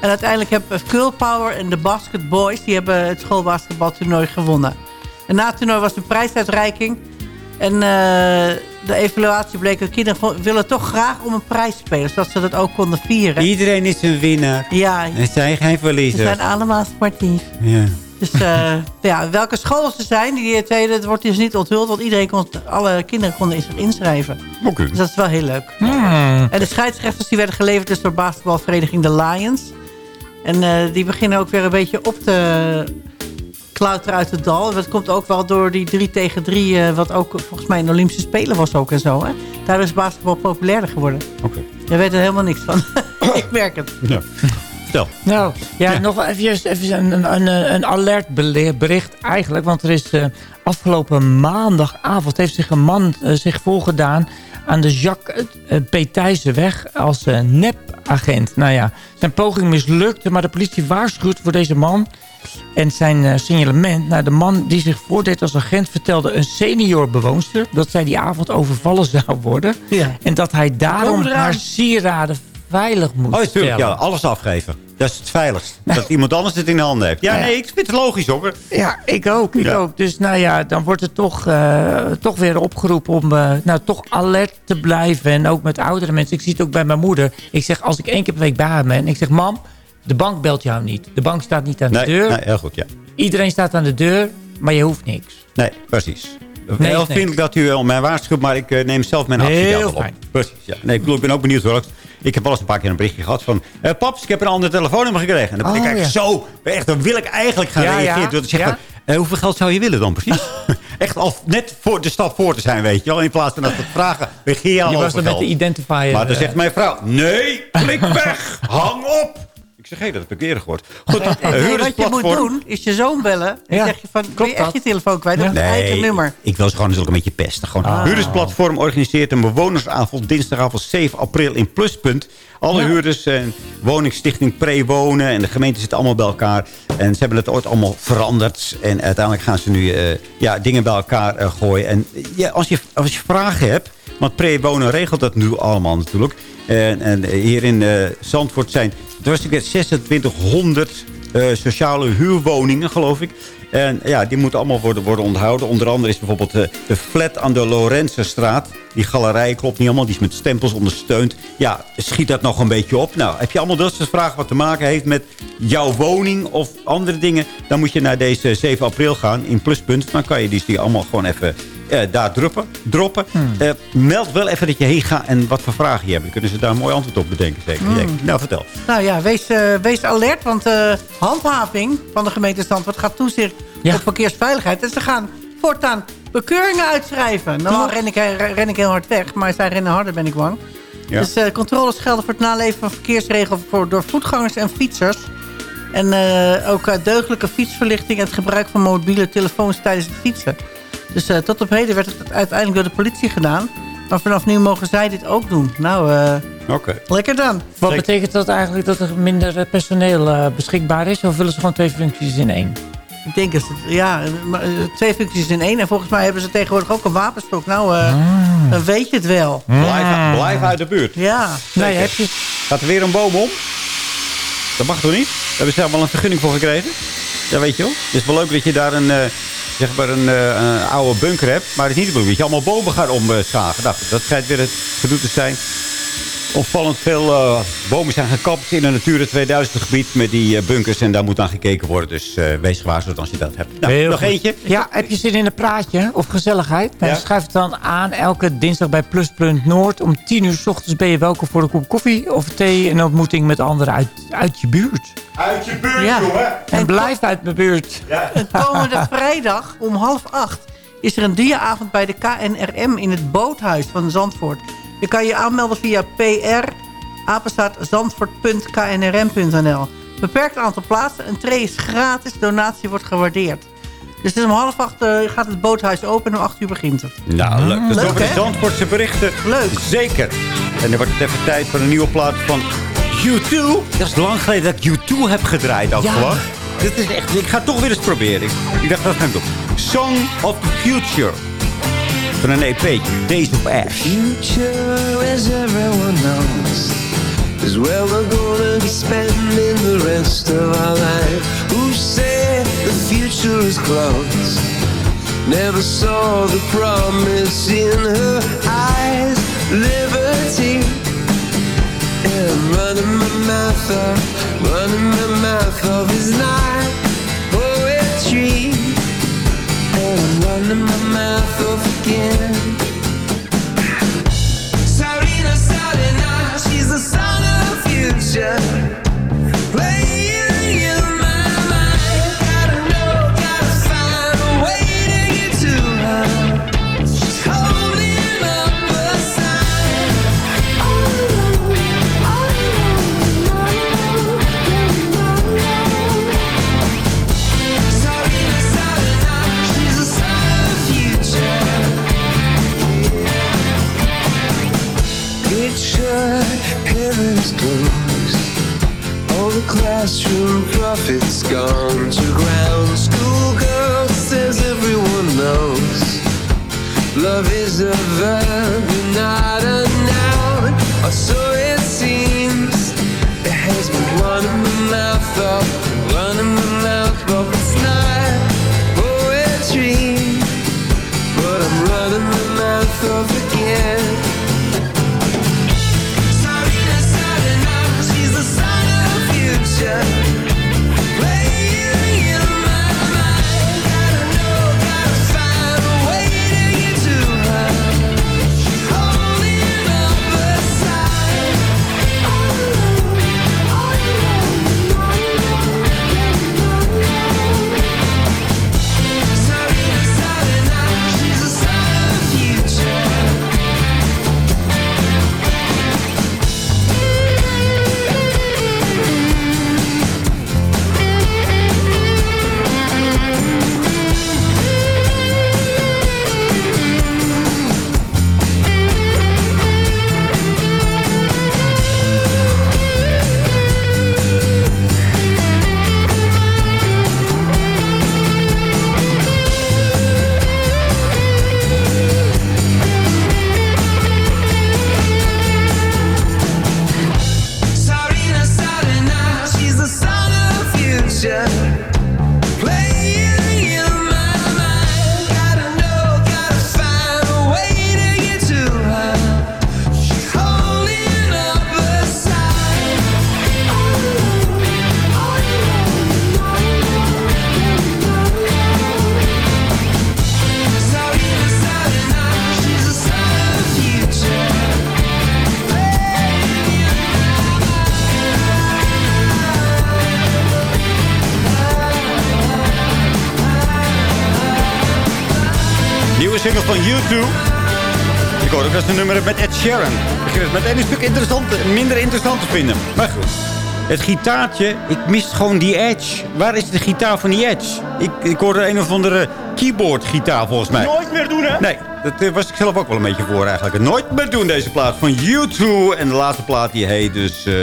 En uiteindelijk hebben Girl Power en de Basket Boys... die hebben het schoolbasketbaltoernooi gewonnen. En na het toernooi was een prijsuitreiking. En de evaluatie bleek dat kinderen willen toch graag om een prijs spelen. Zodat ze dat ook konden vieren. Iedereen is een winnaar. Ja, Er zijn geen ze verliezers. zijn allemaal sportief. Ja. Dus eh, <laughs> ja, welke school ze zijn, die tweede, dat wordt dus niet onthuld. Want iedereen kon, alle kinderen konden zich inschrijven. Oké. Dus dat is wel heel leuk. Hmm. En de scheidsrechters die werden geleverd dus door basketbalvereniging de Lions. En eh, die beginnen ook weer een beetje op te klauteren uit het dal. Dat komt ook wel door die 3 tegen 3, wat ook volgens mij in de Olympische Spelen was ook en zo. Hè? Daar is basketbal populairder geworden. Oké. Jij weet er helemaal niks van. <laughs> Ik merk het. Ja. Stel. Nou, ja, nog even, even een, een, een, alert bericht eigenlijk. Want er is eh, afgelopen maandagavond heeft zich een man eh, zich voorgedaan aan de Jacques uh, P. Thijssenweg als eh, nepagent. Nou ja, zijn poging mislukte, maar de politie waarschuwt voor deze man en zijn eh, signalement. Nou, de man die zich voordeed als agent vertelde een senior bewoonster... dat zij die avond overvallen <laughs> zou worden. Ja. En dat hij daarom haar sieraden veilig moest Oh, natuurlijk. stellen. Ja, alles afgeven. Dat is het veiligst. Dat iemand anders het in de handen heeft. Ja, nee, ik vind het logisch hoor. Ja, ik ook. Ik Ja. ook. Dus nou ja, dan wordt er toch, eh, toch weer opgeroepen om eh, nou, toch alert te blijven. En ook met oudere mensen. Ik zie het ook bij mijn moeder. Ik zeg, als ik één keer per week bij haar ben. Ik zeg, mam, de bank belt jou niet. De bank staat niet aan Nee, de deur. nee, heel goed, ja. Iedereen staat aan de deur, maar je hoeft niks. Nee, precies. Nee, heel nee. vriendelijk dat u wel mij waarschuwt, maar ik eh, neem zelf mijn actie Heel daarop op. fijn. Precies, ja. Nee, ik, bedoel, ik ben ook benieuwd hoor. Ik heb wel eens een paar keer een berichtje gehad van... eh, paps, ik heb een ander telefoonnummer gekregen. En dan ben ik Oh, eigenlijk zo... Echt, dan wil ik eigenlijk gaan Ja, reageren. ja. Door te zeggen, Ja. eh, hoeveel geld zou je willen dan precies? <laughs> Echt al net voor de stap voor te zijn, weet je wel. In plaats van dat het vragen, regeer je al Je was er met de identifier. Maar dan eh, zegt mijn vrouw, nee, klik weg, <laughs> hang op. Ik zeg, hé, dat heb ik eerder gehoord. Goed, Nee, eh, wat je moet huurdersplatform. doen, is je zoon bellen. En Ja, zeg je van, ben je echt dat? je telefoon kwijt? Dat is je eigen nummer. Ik wil ze gewoon ook een beetje pesten. Gewoon. Ah. Huurdersplatform organiseert een bewonersavond dinsdagavond 7 april in Pluspunt. Alle huurders en woningstichting Prewonen en de gemeente zitten allemaal bij elkaar. En ze hebben het ooit allemaal veranderd. En uiteindelijk gaan ze nu eh, ja, dingen bij elkaar eh, gooien. En ja, als, je, als je vragen hebt, want Prewonen regelt dat nu allemaal natuurlijk. En, en hier in eh, Zandvoort zijn, er was natuurlijk 2600 eh, sociale huurwoningen, geloof ik. En ja, die moeten allemaal worden, worden onthouden. Onder andere is bijvoorbeeld de, de flat aan de Lorenzenstraat. Die galerij klopt niet allemaal. Die is met stempels ondersteund. Ja, schiet dat nog een beetje op? Nou, heb je allemaal dat soort vragen wat te maken heeft met jouw woning of andere dingen? Dan moet je naar deze 7 april gaan in Pluspunt. Dan kan je die allemaal gewoon even eh, daar droppen. droppen. Eh, meld wel even dat je heen gaat en wat voor vragen je hebt. Dan kunnen ze daar een mooi antwoord op bedenken. Zeker. ik. Nou, vertel. Nou ja, wees, eh, wees alert, want de handhaving van de gemeente Zandvoort gaat toezicht op verkeersveiligheid. En ze gaan voortaan bekeuringen uitschrijven. Nou ren ik, ren ik heel hard weg, maar zij rennen harder, ben ik bang. Ja. Dus controles gelden voor het naleven van verkeersregels voor, door voetgangers en fietsers. En ook eh, deugdelijke fietsverlichting en het gebruik van mobiele telefoons tijdens het fietsen. Dus eh, tot op heden werd het uiteindelijk door de politie gedaan. Maar vanaf nu mogen zij dit ook doen. Nou, eh, Oké. lekker dan. Wat betekent dat eigenlijk dat er minder eh, personeel eh, beschikbaar is? Of willen ze gewoon twee functies in één? Ik denk dat het, ja, maar, twee functies in één. En volgens mij hebben ze tegenwoordig ook een wapenstok. Nou, eh, dan weet je het wel. Blijf, blijf uit de buurt. Ja. Nee, heb je... Gaat er weer een boom om? Dat mag toch niet? Daar hebben ze helemaal een vergunning voor gekregen. Ja, weet je wel. Het is wel leuk dat je daar een, eh, zeg maar een, eh, een oude bunker hebt. Maar het is niet de bedoeling dat je allemaal bomen gaat omzagen. Nou, dat schijnt weer het gedoe te zijn. Opvallend veel eh, bomen zijn gekapt in een Natura 2000 gebied met die eh, bunkers. En daar moet aan gekeken worden. Dus eh, wees gewaarschuwd als je dat hebt. Nou, Heel nog goed. eentje. Ja, heb je zin in een praatje of gezelligheid? Ja. Schrijf het dan aan elke dinsdag bij Pluspunt Noord. Om 10 uur s ochtends ben je welkom voor een kop koffie of thee. En een ontmoeting met anderen uit, uit je buurt. Uit je buurt, Ja. jongen. En blijf uit mijn buurt. En komende vrijdag om half acht is er een diaavond bij de KNRM in het boothuis van Zandvoort. Je kan je aanmelden via pr. Beperkt aantal plaatsen, een tray is gratis, donatie wordt gewaardeerd. Dus het is om half acht eh, gaat het boothuis open en om acht uur begint het. Nou, leuk. Dat is Leuk, over de? Zandvoortse berichten. Leuk. Zeker. En dan wordt het even tijd voor een nieuwe plaat van U2. Dat is lang geleden dat ik U2 heb gedraaid ook Ja. gewoon. Dit is echt, ik ga het toch weer eens proberen. Ik, ik dacht, dat ga ik doen. Song of the Future. Van een EP, Days of Ash. future, as everyone knows, is where we're gonna be spending the rest of our life. Who said the future is close? Never saw the promise in her eyes. Liberty. And I'm running my mouth off, running my mouth off is not poetry. And I'm running my mouth off again. She's the son of the future. Classroom prophets gone to ground. Schoolgirl says everyone knows. Love is a verb, not a noun. Or Nieuwe single van U2. Ik hoor ook dat ze een nummer hebben met Ed Sheeran. Ik begin het meteen een stuk interessant, minder interessant te vinden. Maar goed. Het gitaartje, ik mis gewoon die Edge. Waar is de gitaar van die Edge? Ik, ik hoorde een of andere keyboard gitaar volgens mij. Nooit meer doen, hè? Nee, dat eh, was ik zelf ook wel een beetje voor eigenlijk. Nooit meer doen deze plaat van U2. En de laatste plaat die heet dus... eh,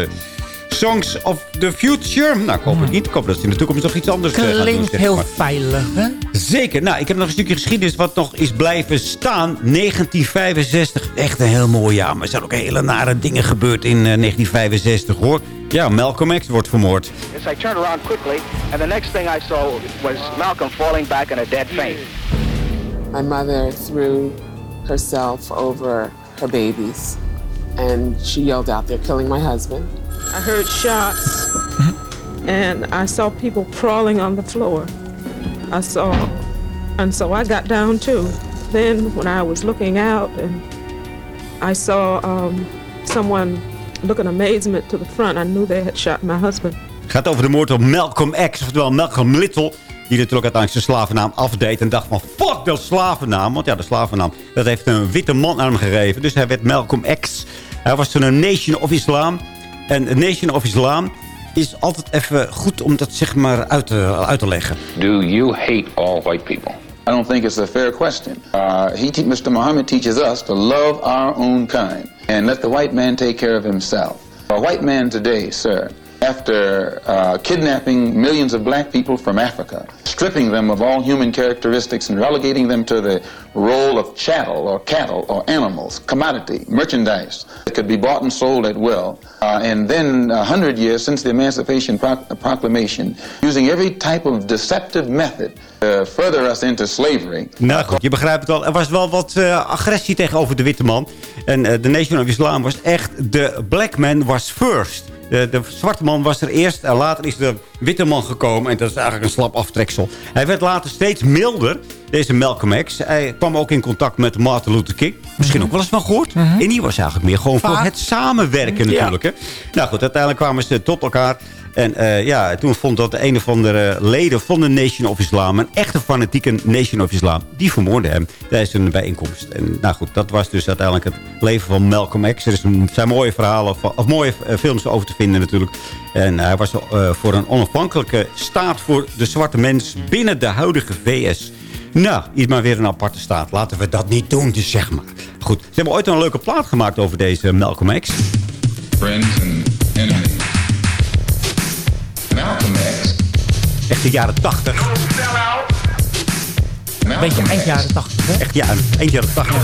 Songs of the Future. Nou, ik hoop het niet. Ik hoop dat ze in de toekomst nog iets anders eh, gaan doen. Klinkt heel maar. veilig, hè? Zeker. Nou, ik heb nog een stukje geschiedenis wat nog is blijven staan. 1965. Echt een heel mooi jaar. Maar er zijn ook hele nare dingen gebeurd in eh, 1965, hoor. Ja, Malcolm X wordt vermoord. Yes, I turned around quickly, and the next thing I saw was Malcolm falling back in a dead faint. My mother threw herself over her babies and she yelled out, They're killing my husband. I heard shots and I saw people crawling on the floor. I saw, and so I got down too. Then when I was looking out and I saw um, someone look in amazement to the front, I knew they had shot my husband. Het gaat over de moord op Malcolm X, oftewel Malcolm Little. Die natuurlijk uiteindelijk zijn slavennaam afdeed. En dacht van, fuck de slavennaam. Want ja, de slavennaam, dat heeft een witte man aan hem gegeven. Dus hij werd Malcolm X. Hij was toen een Nation of Islam. En Nation of Islam is altijd even goed om dat zeg maar uit te, uit te leggen. Do you hate all white people? I don't think it's a fair question. Uh, he Mr. Muhammad teaches us to love our own kind and let the white man take care of himself. A white man today, sir, after uh, kidnapping millions of black people from Africa, stripping them of all human characteristics and relegating them to the role of chattel or cattle or animals, commodity, merchandise that could be bought and sold at will. Uh, and then a hundred years since the Emancipation Proc- Proclamation, using every type of deceptive method to further us into slavery. Nou goed, je begrijpt het al. Er was wel wat eh, agressie tegenover de witte man. En eh, de Nation of Islam was echt... De black man was first. De, de zwarte man was er eerst. En later is de witte man gekomen. En dat is eigenlijk een slap aftreksel. Hij werd later steeds milder. Deze Malcolm X. Hij kwam ook in contact met Martin Luther King. Misschien ook wel eens van gehoord. En die was eigenlijk meer gewoon voor het samenwerken Ja. natuurlijk. Hè? Nou goed, uiteindelijk kwamen ze tot elkaar. En eh, ja, toen vond dat een of andere leden van de Nation of Islam... een echte fanatieke Nation of Islam... die vermoordde hem tijdens een bijeenkomst. En nou goed, dat was dus uiteindelijk het leven van Malcolm X. Er zijn mooie verhalen, van- of mooie eh, films over te vinden natuurlijk. En hij was eh, voor een onafhankelijke staat voor de zwarte mens... binnen de huidige VS... Nou, iets maar weer een aparte staat. Laten we dat niet doen, dus zeg maar. Goed, ze hebben ooit een leuke plaat gemaakt over deze Malcolm X. Friends. Echt de jaren 80. Een beetje eind jaren 80, hè? Echt, ja, eind jaren 80.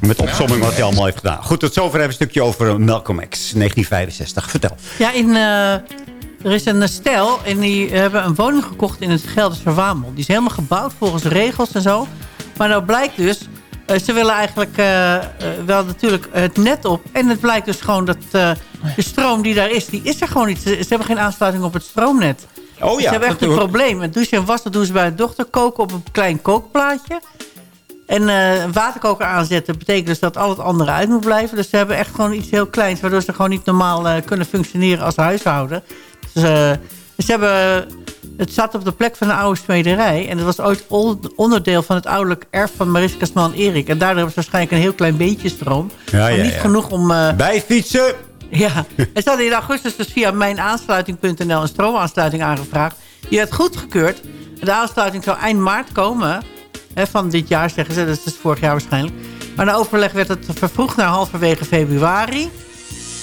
Met opzomming wat hij allemaal heeft gedaan. Goed, tot zover even een stukje over Malcolm X, 1965. Vertel. Ja, in, eh, er is een stel en die hebben een woning gekocht in het Gelderse Wamel. Die is helemaal gebouwd volgens regels en zo. Maar nou blijkt dus, eh, ze willen eigenlijk eh, eh, wel natuurlijk het net op. En het blijkt dus gewoon dat eh, de stroom die daar is, die is er gewoon niet. Ze, ze hebben geen aansluiting op het stroomnet. Oh Dus ja, ze hebben echt een probleem. En douchen en wassen doen ze bij de dochter. Koken op een klein kookplaatje. En eh, een waterkoker aanzetten betekent dus dat al het andere uit moet blijven. Dus ze hebben echt gewoon iets heel kleins... waardoor ze gewoon niet normaal eh, kunnen functioneren als huishouden. Dus, eh, ze hebben... Het zat op de plek van een oude smederij. En het was ooit on- onderdeel van het ouderlijk erf van Mariska Smal en Erik. En daardoor hebben ze waarschijnlijk een heel klein beetje stroom. Ja, maar ja, niet ja. genoeg om... eh, Bij fietsen! ja, en ze hadden in augustus dus via mijnaansluiting.nl een stroomaansluiting aangevraagd. Die werd goedgekeurd. De aansluiting zou eind maart komen. Hè, van dit jaar zeggen ze, dat is vorig jaar waarschijnlijk. Maar na overleg werd het vervroegd naar halverwege februari.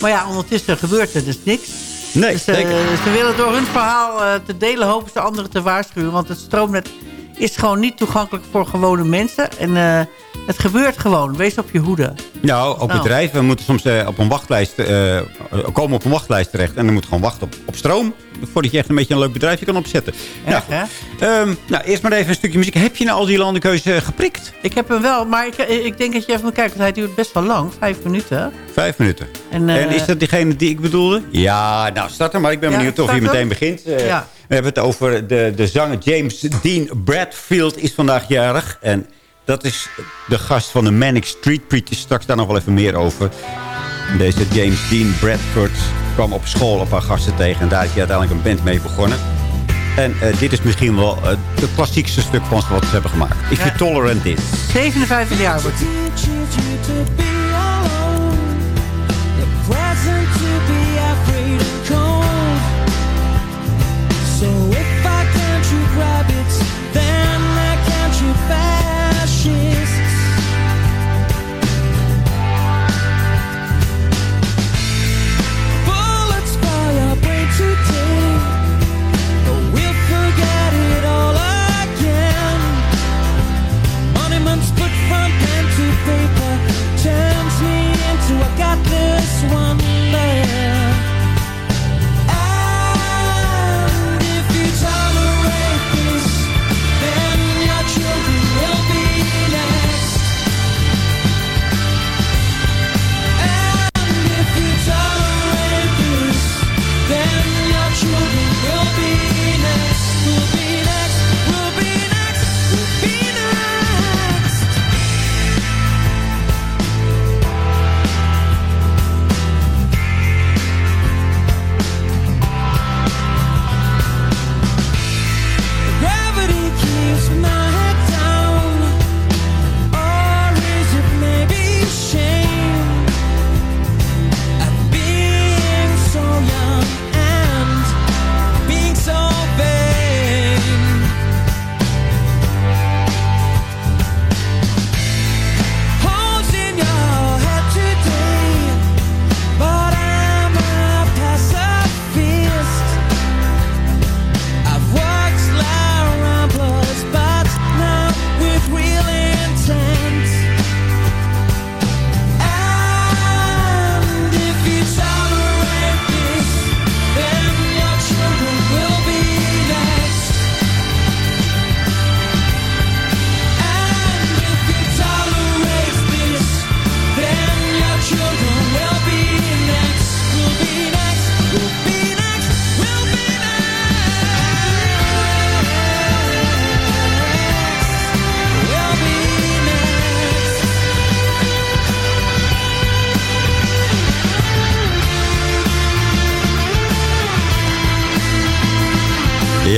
Maar ja, ondertussen gebeurt er dus niks. Nee, dus, eh, zeker. ze willen door hun verhaal eh, te delen hopen ze anderen te waarschuwen. Want het stroomnet is gewoon niet toegankelijk voor gewone mensen. En eh, het gebeurt gewoon. Wees op je hoede. Nou, ook Nou. bedrijven moeten soms eh, op een wachtlijst, eh, komen op een wachtlijst terecht. En dan moet gewoon wachten op, op stroom. Voordat je echt een beetje een leuk bedrijfje kan opzetten. Echt, nou, ehm, nou, eerst maar even een stukje muziek. Heb je nou al die landenkeuze geprikt? Ik heb hem wel, maar ik, ik denk dat je even moet kijken. Want hij duurt best wel lang. Vijf minuten. Vijf minuten. En, En, eh, is dat diegene die ik bedoelde? Ja, nou start er maar. Ik ben Ja, benieuwd of je meteen begint. Eh, Ja. We hebben het over de, de zanger James Dean Bradfield is vandaag jarig. En dat is de gast van de Manic Street Preachers. Straks daar nog wel even meer over. Deze James Dean Bradford kwam op school op haar gasten tegen. En daar is hij uiteindelijk een band mee begonnen. En eh, dit is misschien wel eh, het klassiekste stuk van wat ze hebben gemaakt. If You Tolerant This. 57 jaar wordt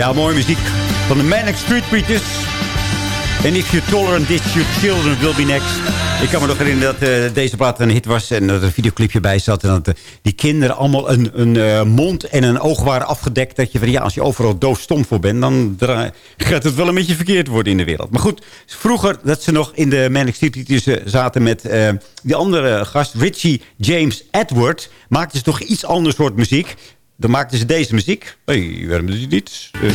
Ja, mooie muziek van de Manic Street Preachers. En If You're Tolerant, This Your Children Will Be Next. Ik kan me nog herinneren dat eh, deze plaat een hit was... en dat er een videoclipje bij zat... en dat eh, die kinderen allemaal een, een eh, mond en een oog waren afgedekt... dat je van ja, als je overal doofstom voor bent... dan gaat het wel een beetje verkeerd worden in de wereld. Maar goed, vroeger dat ze nog in de Manic Street zaten... met die andere gast, Richie James Edward... maakten ze toch iets ander soort muziek... Dan maakten ze deze muziek. Hé, waarom doet dit? Eh,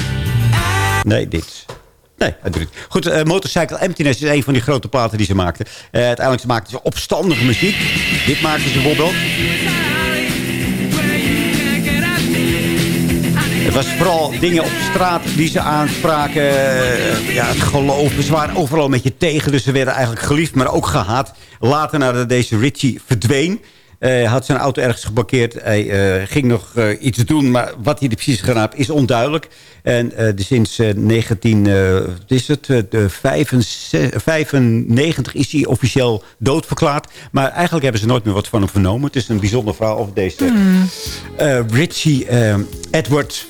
nee, dit. Nee, hij doet het. Goed, eh, Motorcycle Emptiness is een van die grote platen die ze maakten. Eh, uiteindelijk maakten ze opstandige muziek. Dit maakten ze bijvoorbeeld. Het was vooral dingen op straat die ze aanspraken. Ja, het geloof. Ze waren overal een beetje tegen. Dus ze werden eigenlijk geliefd, maar ook gehaat. Later nadat deze Richie verdween... eh, had zijn auto ergens geparkeerd. Hij eh, ging nog eh, iets doen, maar wat hij er precies gedaan heeft is onduidelijk. En dus sinds eh, 19, eh, wat is het, de 65 95 is hij officieel doodverklaard. Maar eigenlijk hebben ze nooit meer wat van hem vernomen. Het is een bijzonder verhaal over deze eh, Richie Edward...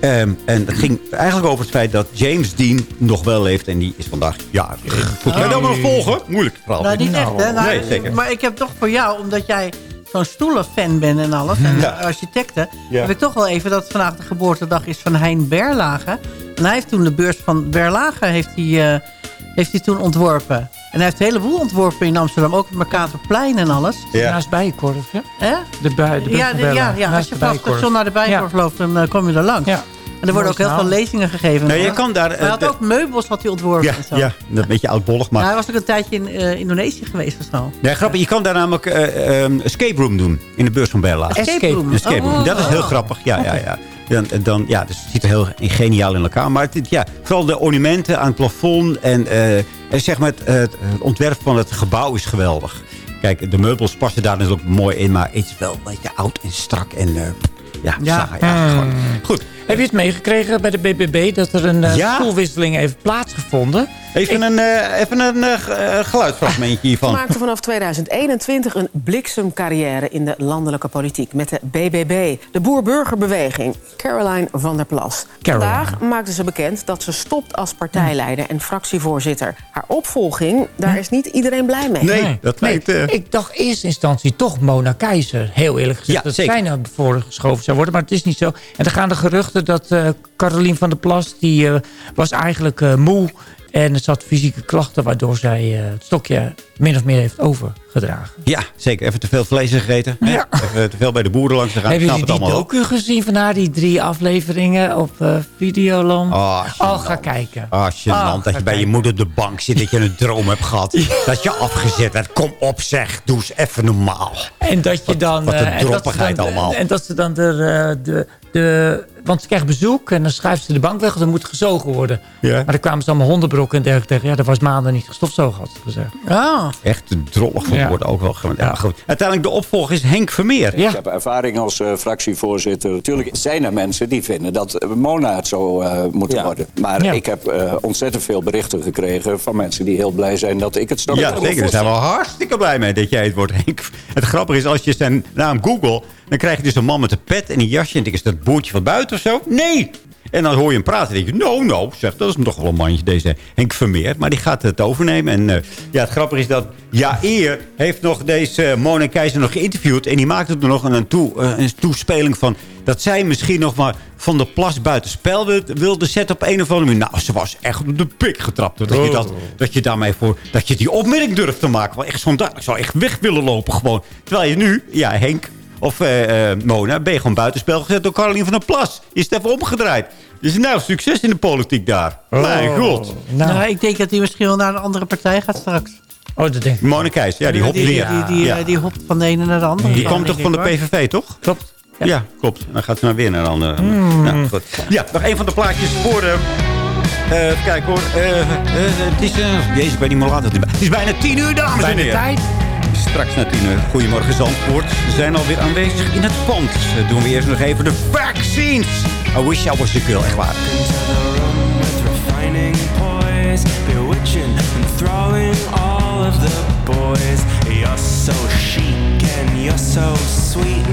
Ehm, en het ging eigenlijk over het feit dat James Dean nog wel leeft. En die is vandaag jarig. Goed, kan je dat maar nog volgen? Moeilijk verhaal. Nou, niet echt, hè? Nou, nee, zeker. Maar ik heb toch voor jou, omdat jij zo'n stoelenfan bent en alles... en Ja. architecten... Ja. heb ik toch wel even dat vandaag de geboortedag is van Hein Berlage. En hij heeft toen de beurs van Berlage heeft hij, eh, heeft hij toen ontworpen. En hij heeft een heleboel ontworpen in Amsterdam. Ook het Mercatorplein en alles. Ja. Naast Bijenkorf, hè? De, bij, de Ja, de- ja, ja, als je vanaf station naar de Bijenkorf loopt, dan eh, kom je er langs. Ja. En er worden ook heel veel lezingen gegeven. Nou, je kan daar, Maar hij had eh, ook meubels had hij ontworpen Ja, en zo. ja, dat een beetje oudbollig. Maar Nou, hij was ook een tijdje in eh, Indonesië geweest of zo. Nee, grappig. Je kan daar namelijk ehm, escape room doen. In de beurs van Berla. Escape room. Escape room. Oh. Dat is heel grappig. Ja, ja, ja. Dan, dan, ja, dus het ziet er heel geniaal in elkaar. Maar het, ja, vooral de ornamenten aan het plafond. En, eh, en zeg maar het, het, het ontwerp van het gebouw is geweldig. Kijk, de meubels passen daar natuurlijk mooi in. Maar het is wel een beetje oud en strak. En eh, ja, Ja. saai. Ja, gewoon. Goed. Heb je het meegekregen bij de BBB dat er een eh, Ja. stoelwisseling heeft plaatsgevonden? Even een, eh, even een eh, ge- eh, geluidsfragmentje hiervan. maakte vanaf 2021 een bliksemcarrière in de landelijke politiek met de BBB, de Boer-Burgerbeweging, Caroline van der Plas. Caroline. Vandaag maakte ze bekend dat ze stopt als partijleider en fractievoorzitter. Haar opvolging, daar is niet iedereen blij mee. Nee, dat Nee, lijkt... eh, Ik dacht in eerste instantie toch Mona Keizer. Heel eerlijk gezegd Ja, dat zeker. zij naar voren geschoven zou worden. Maar het is niet zo. En er gaan de geruchten dat eh Carolien van der Plas... die eh, was eigenlijk eh, moe en ze had fysieke klachten... waardoor zij eh, het stokje min of meer heeft overgedragen. Ja, zeker. Even te veel vlees gegeten. Ja. Even te veel bij de boeren langs gegaan. Heb je Snap die, het docu gezien van haar? Die drie afleveringen op eh, Videoland? Oh, Oh, ga kijken. Ah, gênant Ah, dat je bij je moeder op de bank zit. Dat je een droom hebt gehad. Dat je afgezet werd. Kom op zeg. Doe eens even normaal. En dat je dan... wat een eh, droppigheid allemaal. En dat ze dan de, de, de... Want ze krijgt bezoek en dan schuift ze de bank weg. Dan moet gezogen worden. Ja. Maar dan kwamen ze allemaal hondenbrokken en dergelijke tegen. Ja, dat was maanden niet gestofzogen, had ze gezegd. Ah. Echt drollig van Ja. worden ook wel. gewoon. Ja, goed. Uiteindelijk de opvolger is Henk Vermeer. Ja. Ik heb ervaring als eh, fractievoorzitter. Natuurlijk zijn er mensen die vinden dat Mona het zo eh, moet worden. Maar Ja. ik heb eh, ontzettend veel berichten gekregen van mensen die heel blij zijn dat ik het stokje Ja, zeker. Daar zijn we hartstikke blij mee dat jij het wordt, Henk. Het grappige is, als je zijn naam Google... dan krijg je dus een man met een pet en een jasje. En denk, is dat boertje van buiten of zo? Nee! En dan hoor je hem praten en denk je, no, no, zeg, dat is toch wel een mandje, deze Henk Vermeer. Maar die gaat het overnemen. En eh, ja, het grappige is dat Jair heeft nog deze uh, Mona Keizer nog geïnterviewd. En die maakte er nog een, toe, eh, een toespeling van... dat zij misschien nog maar van de plas buitenspel wil- wilde zetten op een of andere manier. Nou, ze was echt op de pik getrapt. Dat, je, dat, dat je daarmee voor... dat je die opmerking durft te maken. Wel echt zo'n dag. Ik zou echt weg willen lopen gewoon. Terwijl je nu, ja, Henk of eh, eh, Mona... ben je gewoon buitenspel gezet door Caroline van der Plas. Je is het even omgedraaid. Dus nou, succes in de politiek daar. Mijn god. Nou. ik denk dat hij misschien wel naar een andere partij gaat straks. Oh, dat denk ik. Mona Keijs, ja, die hopt die, weer. Die, die, Ja. eh, die hopt van de ene naar de andere. Die Ja, komt toch van de. PVV, toch? Klopt. Ja, klopt. Dan gaat ze nou weer naar een andere. Hmm. Nou, goed. Ja, nog een van de plaatjes voor... even kijken hoor. Eh, eh, het is... Jezus, ik weet niet meer hoe laat het is. Het is bijna tien uur, dames en Bijna heren. tijd. Straks na tien uur. Goedemorgen Zandvoort. Ze zijn alweer aanwezig in het pand. Eh, doen we eerst nog even de vaccines. I wish I was a girl, echt waar. all of the boys. You're so chic and you're so sweet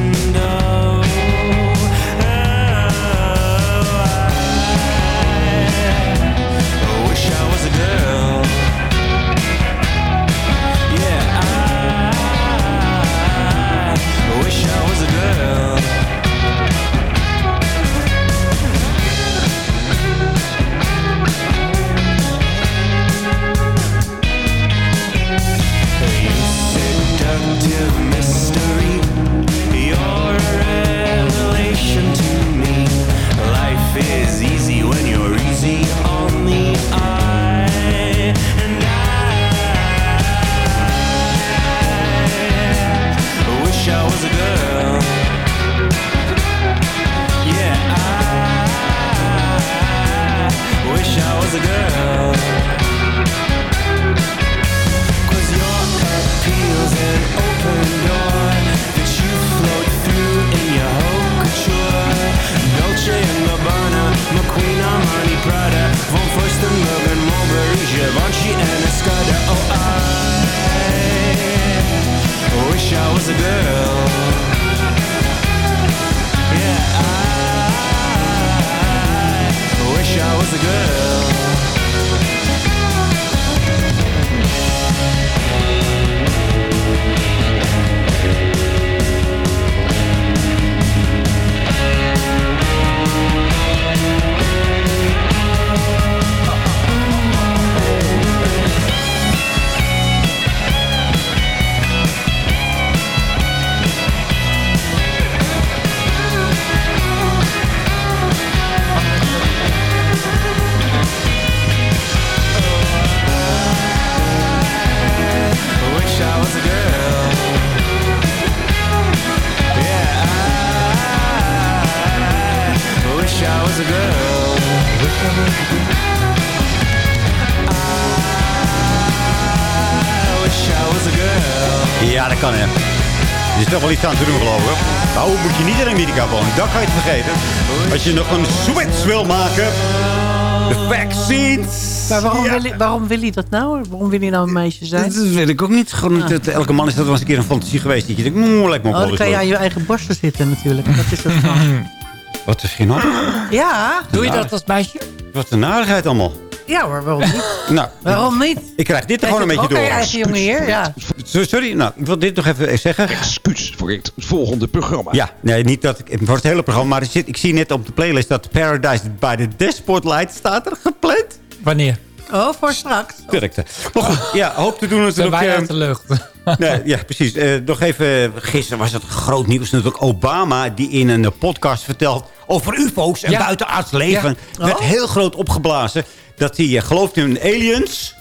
Dat kan je het vergeten. Als je nog een switch wil maken. De vaccines. Maar waarom, wil, hij, waarom wil hij dat nou? Waarom wil hij nou een meisje zijn? Dat weet ik ook niet. Gewoon, Ah. dat, elke man is dat wel eens een keer een fantasie geweest. Dat je denkt, mm, lijkt me ook Oh, wel dan kan je aan je eigen borsten zitten natuurlijk. Dat is het. <laughs> Wat is geen? Ja. Doe je dat als meisje? Wat een narigheid allemaal. Ja hoor, waarom niet? <laughs> Nou, Waarom niet? ik krijg dit er gewoon een beetje door. jongen hier, ja. Sorry, nou, ik wil dit nog even zeggen. Excuus voor het volgende programma. Ja, nee, niet dat ik, voor het hele programma, maar zit, ik zie net op de playlist dat Paradise by the Dashboard Light staat er gepland. Wanneer? Oh, voor straks. Maar goed, ja, hoop te doen Zijn natuurlijk. wij eh, uit de lucht. <laughs> nee, ja, precies. Eh, nog even, gisteren was het groot nieuws natuurlijk. Obama die in een podcast vertelt over ufo's en Ja. buitenaards leven. Ja. Werd Oh. heel groot opgeblazen. Dat hij eh, gelooft in aliens.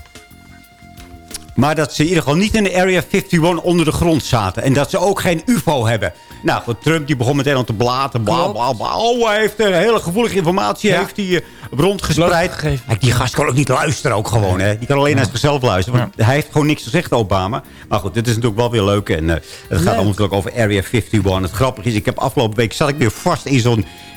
Maar dat ze in ieder geval niet in de Area 51 onder de grond zaten. En dat ze ook geen ufo hebben. Nou goed, Trump die begon meteen al te blaten. Bla, bla, bla. Oh, hij heeft een hele gevoelige informatie Ja. heeft hij, eh, rondgespreid. Die gast kan ook niet luisteren ook gewoon. Hè? Die kan alleen naar zichzelf luisteren. Want hij heeft gewoon niks gezegd, Obama. Maar goed, dit is natuurlijk wel weer leuk. En eh, het gaat allemaal natuurlijk over Area 51. Het grappige is, ik heb afgelopen week zat ik weer vast in zo'n eh, eh,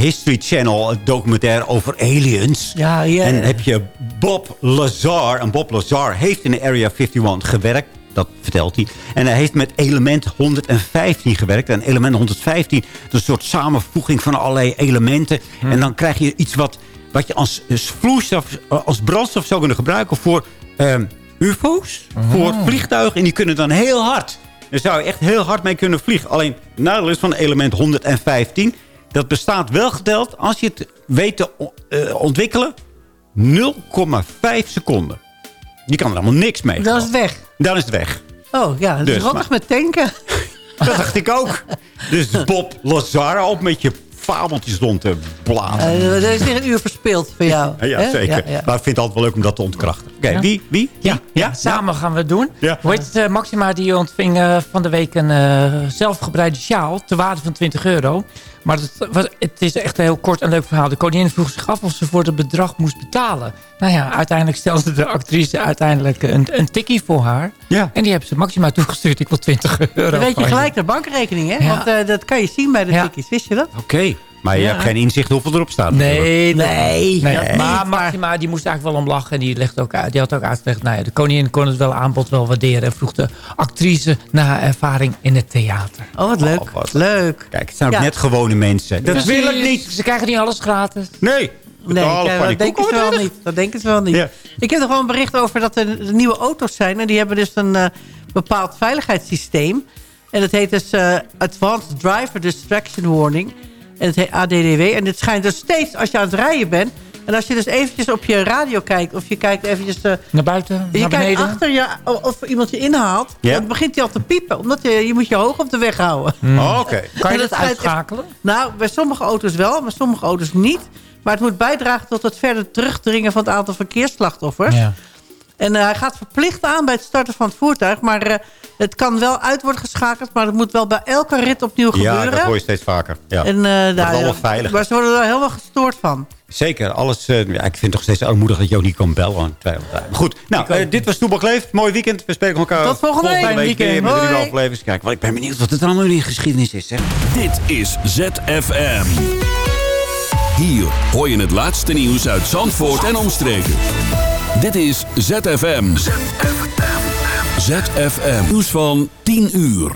History Channel documentaire over aliens. Ja, ja. En heb je Bob Lazar. En Bob Lazar heeft in de Area 51 gewerkt. Dat vertelt hij. En hij heeft met element 115 gewerkt. En element 115 dat is een soort samenvoeging van allerlei elementen. En dan krijg je iets wat, wat je als, als vloeistof, als brandstof zou kunnen gebruiken voor ehm, ufo's. Voor vliegtuigen. En die kunnen dan heel hard. Daar zou je echt heel hard mee kunnen vliegen. Alleen het nadeel is van element 115. Dat bestaat wel geteld als je het weet te eh, ontwikkelen. 0,5 seconden. Die kan er allemaal niks mee. Dan is het weg. Dan is het weg. Oh ja, dat Dus, is rottig maar- met tanken. <laughs> Dat dacht ik ook. Dus Bob Lazar ook met je fabeltjes rond te blazen. Eh, er is weer een uur verspeeld voor jou. ja, zeker. Ja, ja. Maar ik vind het altijd wel leuk om dat te ontkrachten. Oké, Ja. wie? Wie? Ja, ja, samen gaan we het doen. Ja. Hoe heet het, eh, Maxima die ontving eh, van de week een eh, zelfgebreide sjaal... ter waarde van 20 euro. Maar het, was- het is echt een heel kort en leuk verhaal. De koningin vroeg zich af of ze voor het bedrag moest betalen. Nou ja, uiteindelijk stelde de actrice uiteindelijk een, een tikkie voor haar. Ja. En die hebben ze Maxima toegestuurd. Ik wil 20 euro. Dan weet je gelijk de bankrekening, hè? Ja. Want dat kan je zien bij de Ja. tikkies. Wist je dat? Oké. Maar je Ja. hebt geen inzicht hoeveel erop staat. Nee, Nee, maar Maxima die moest eigenlijk wel om lachen. En die, legde ook uit, die had ook uitgelegd. Nou ja, de koningin kon het wel aanbod wel waarderen. En vroeg de actrice naar haar ervaring in het theater. Oh, wat leuk. Oh, wat- Leuk. Kijk, het zijn ook net gewone mensen. Dat wil ik Precies. niet. Ze krijgen niet alles gratis. Nee. Nee, dat denken ze koeken, wel niet. Dat denken ze wel niet. Ja. Ik heb er gewoon een bericht over dat er nieuwe auto's zijn. En die hebben dus een eh, bepaald veiligheidssysteem. En dat heet dus eh, Advanced Driver Distraction Warning. En het heet ADDW. En dit schijnt dus steeds als je aan het rijden bent... en als je dus eventjes op je radio kijkt... of je kijkt eventjes... eh, Naar buiten, je naar kijkt beneden. achter je of iemand je inhaalt... Dan begint hij al te piepen. Omdat je, je moet je hoog op de weg houden. Oh, Oké. Kan je dat dat schijnt echt- uitschakelen? Nou, bij sommige auto's wel, bij sommige auto's niet. Maar het moet bijdragen tot het verder terugdringen van het aantal verkeersslachtoffers. Ja. En eh, hij gaat verplicht aan bij het starten van het voertuig. Maar eh, het kan wel uit worden geschakeld. Maar het moet wel bij elke rit opnieuw Ja, gebeuren. dat hoor je steeds vaker. Ja. En, eh, nou, allemaal ja, veilig. Maar ze worden er helemaal gestoord van. Zeker, alles. ja, ik vind het toch steeds armoedig dat je ook niet kan bellen. aan twijfel daar. Maar Goed, nou, eh, dit was Toebak Leeft. Mooi weekend. We spreken elkaar Tot volgende week. week Weekend. weer met aflevering. Kijk, want ik ben benieuwd wat het allemaal in geschiedenis is. Hè? Dit is ZFM. Hier hoor je het laatste nieuws uit Zandvoort en omstreken. Dit is ZFM. ZFM. ZFM. Nieuws van 10 uur.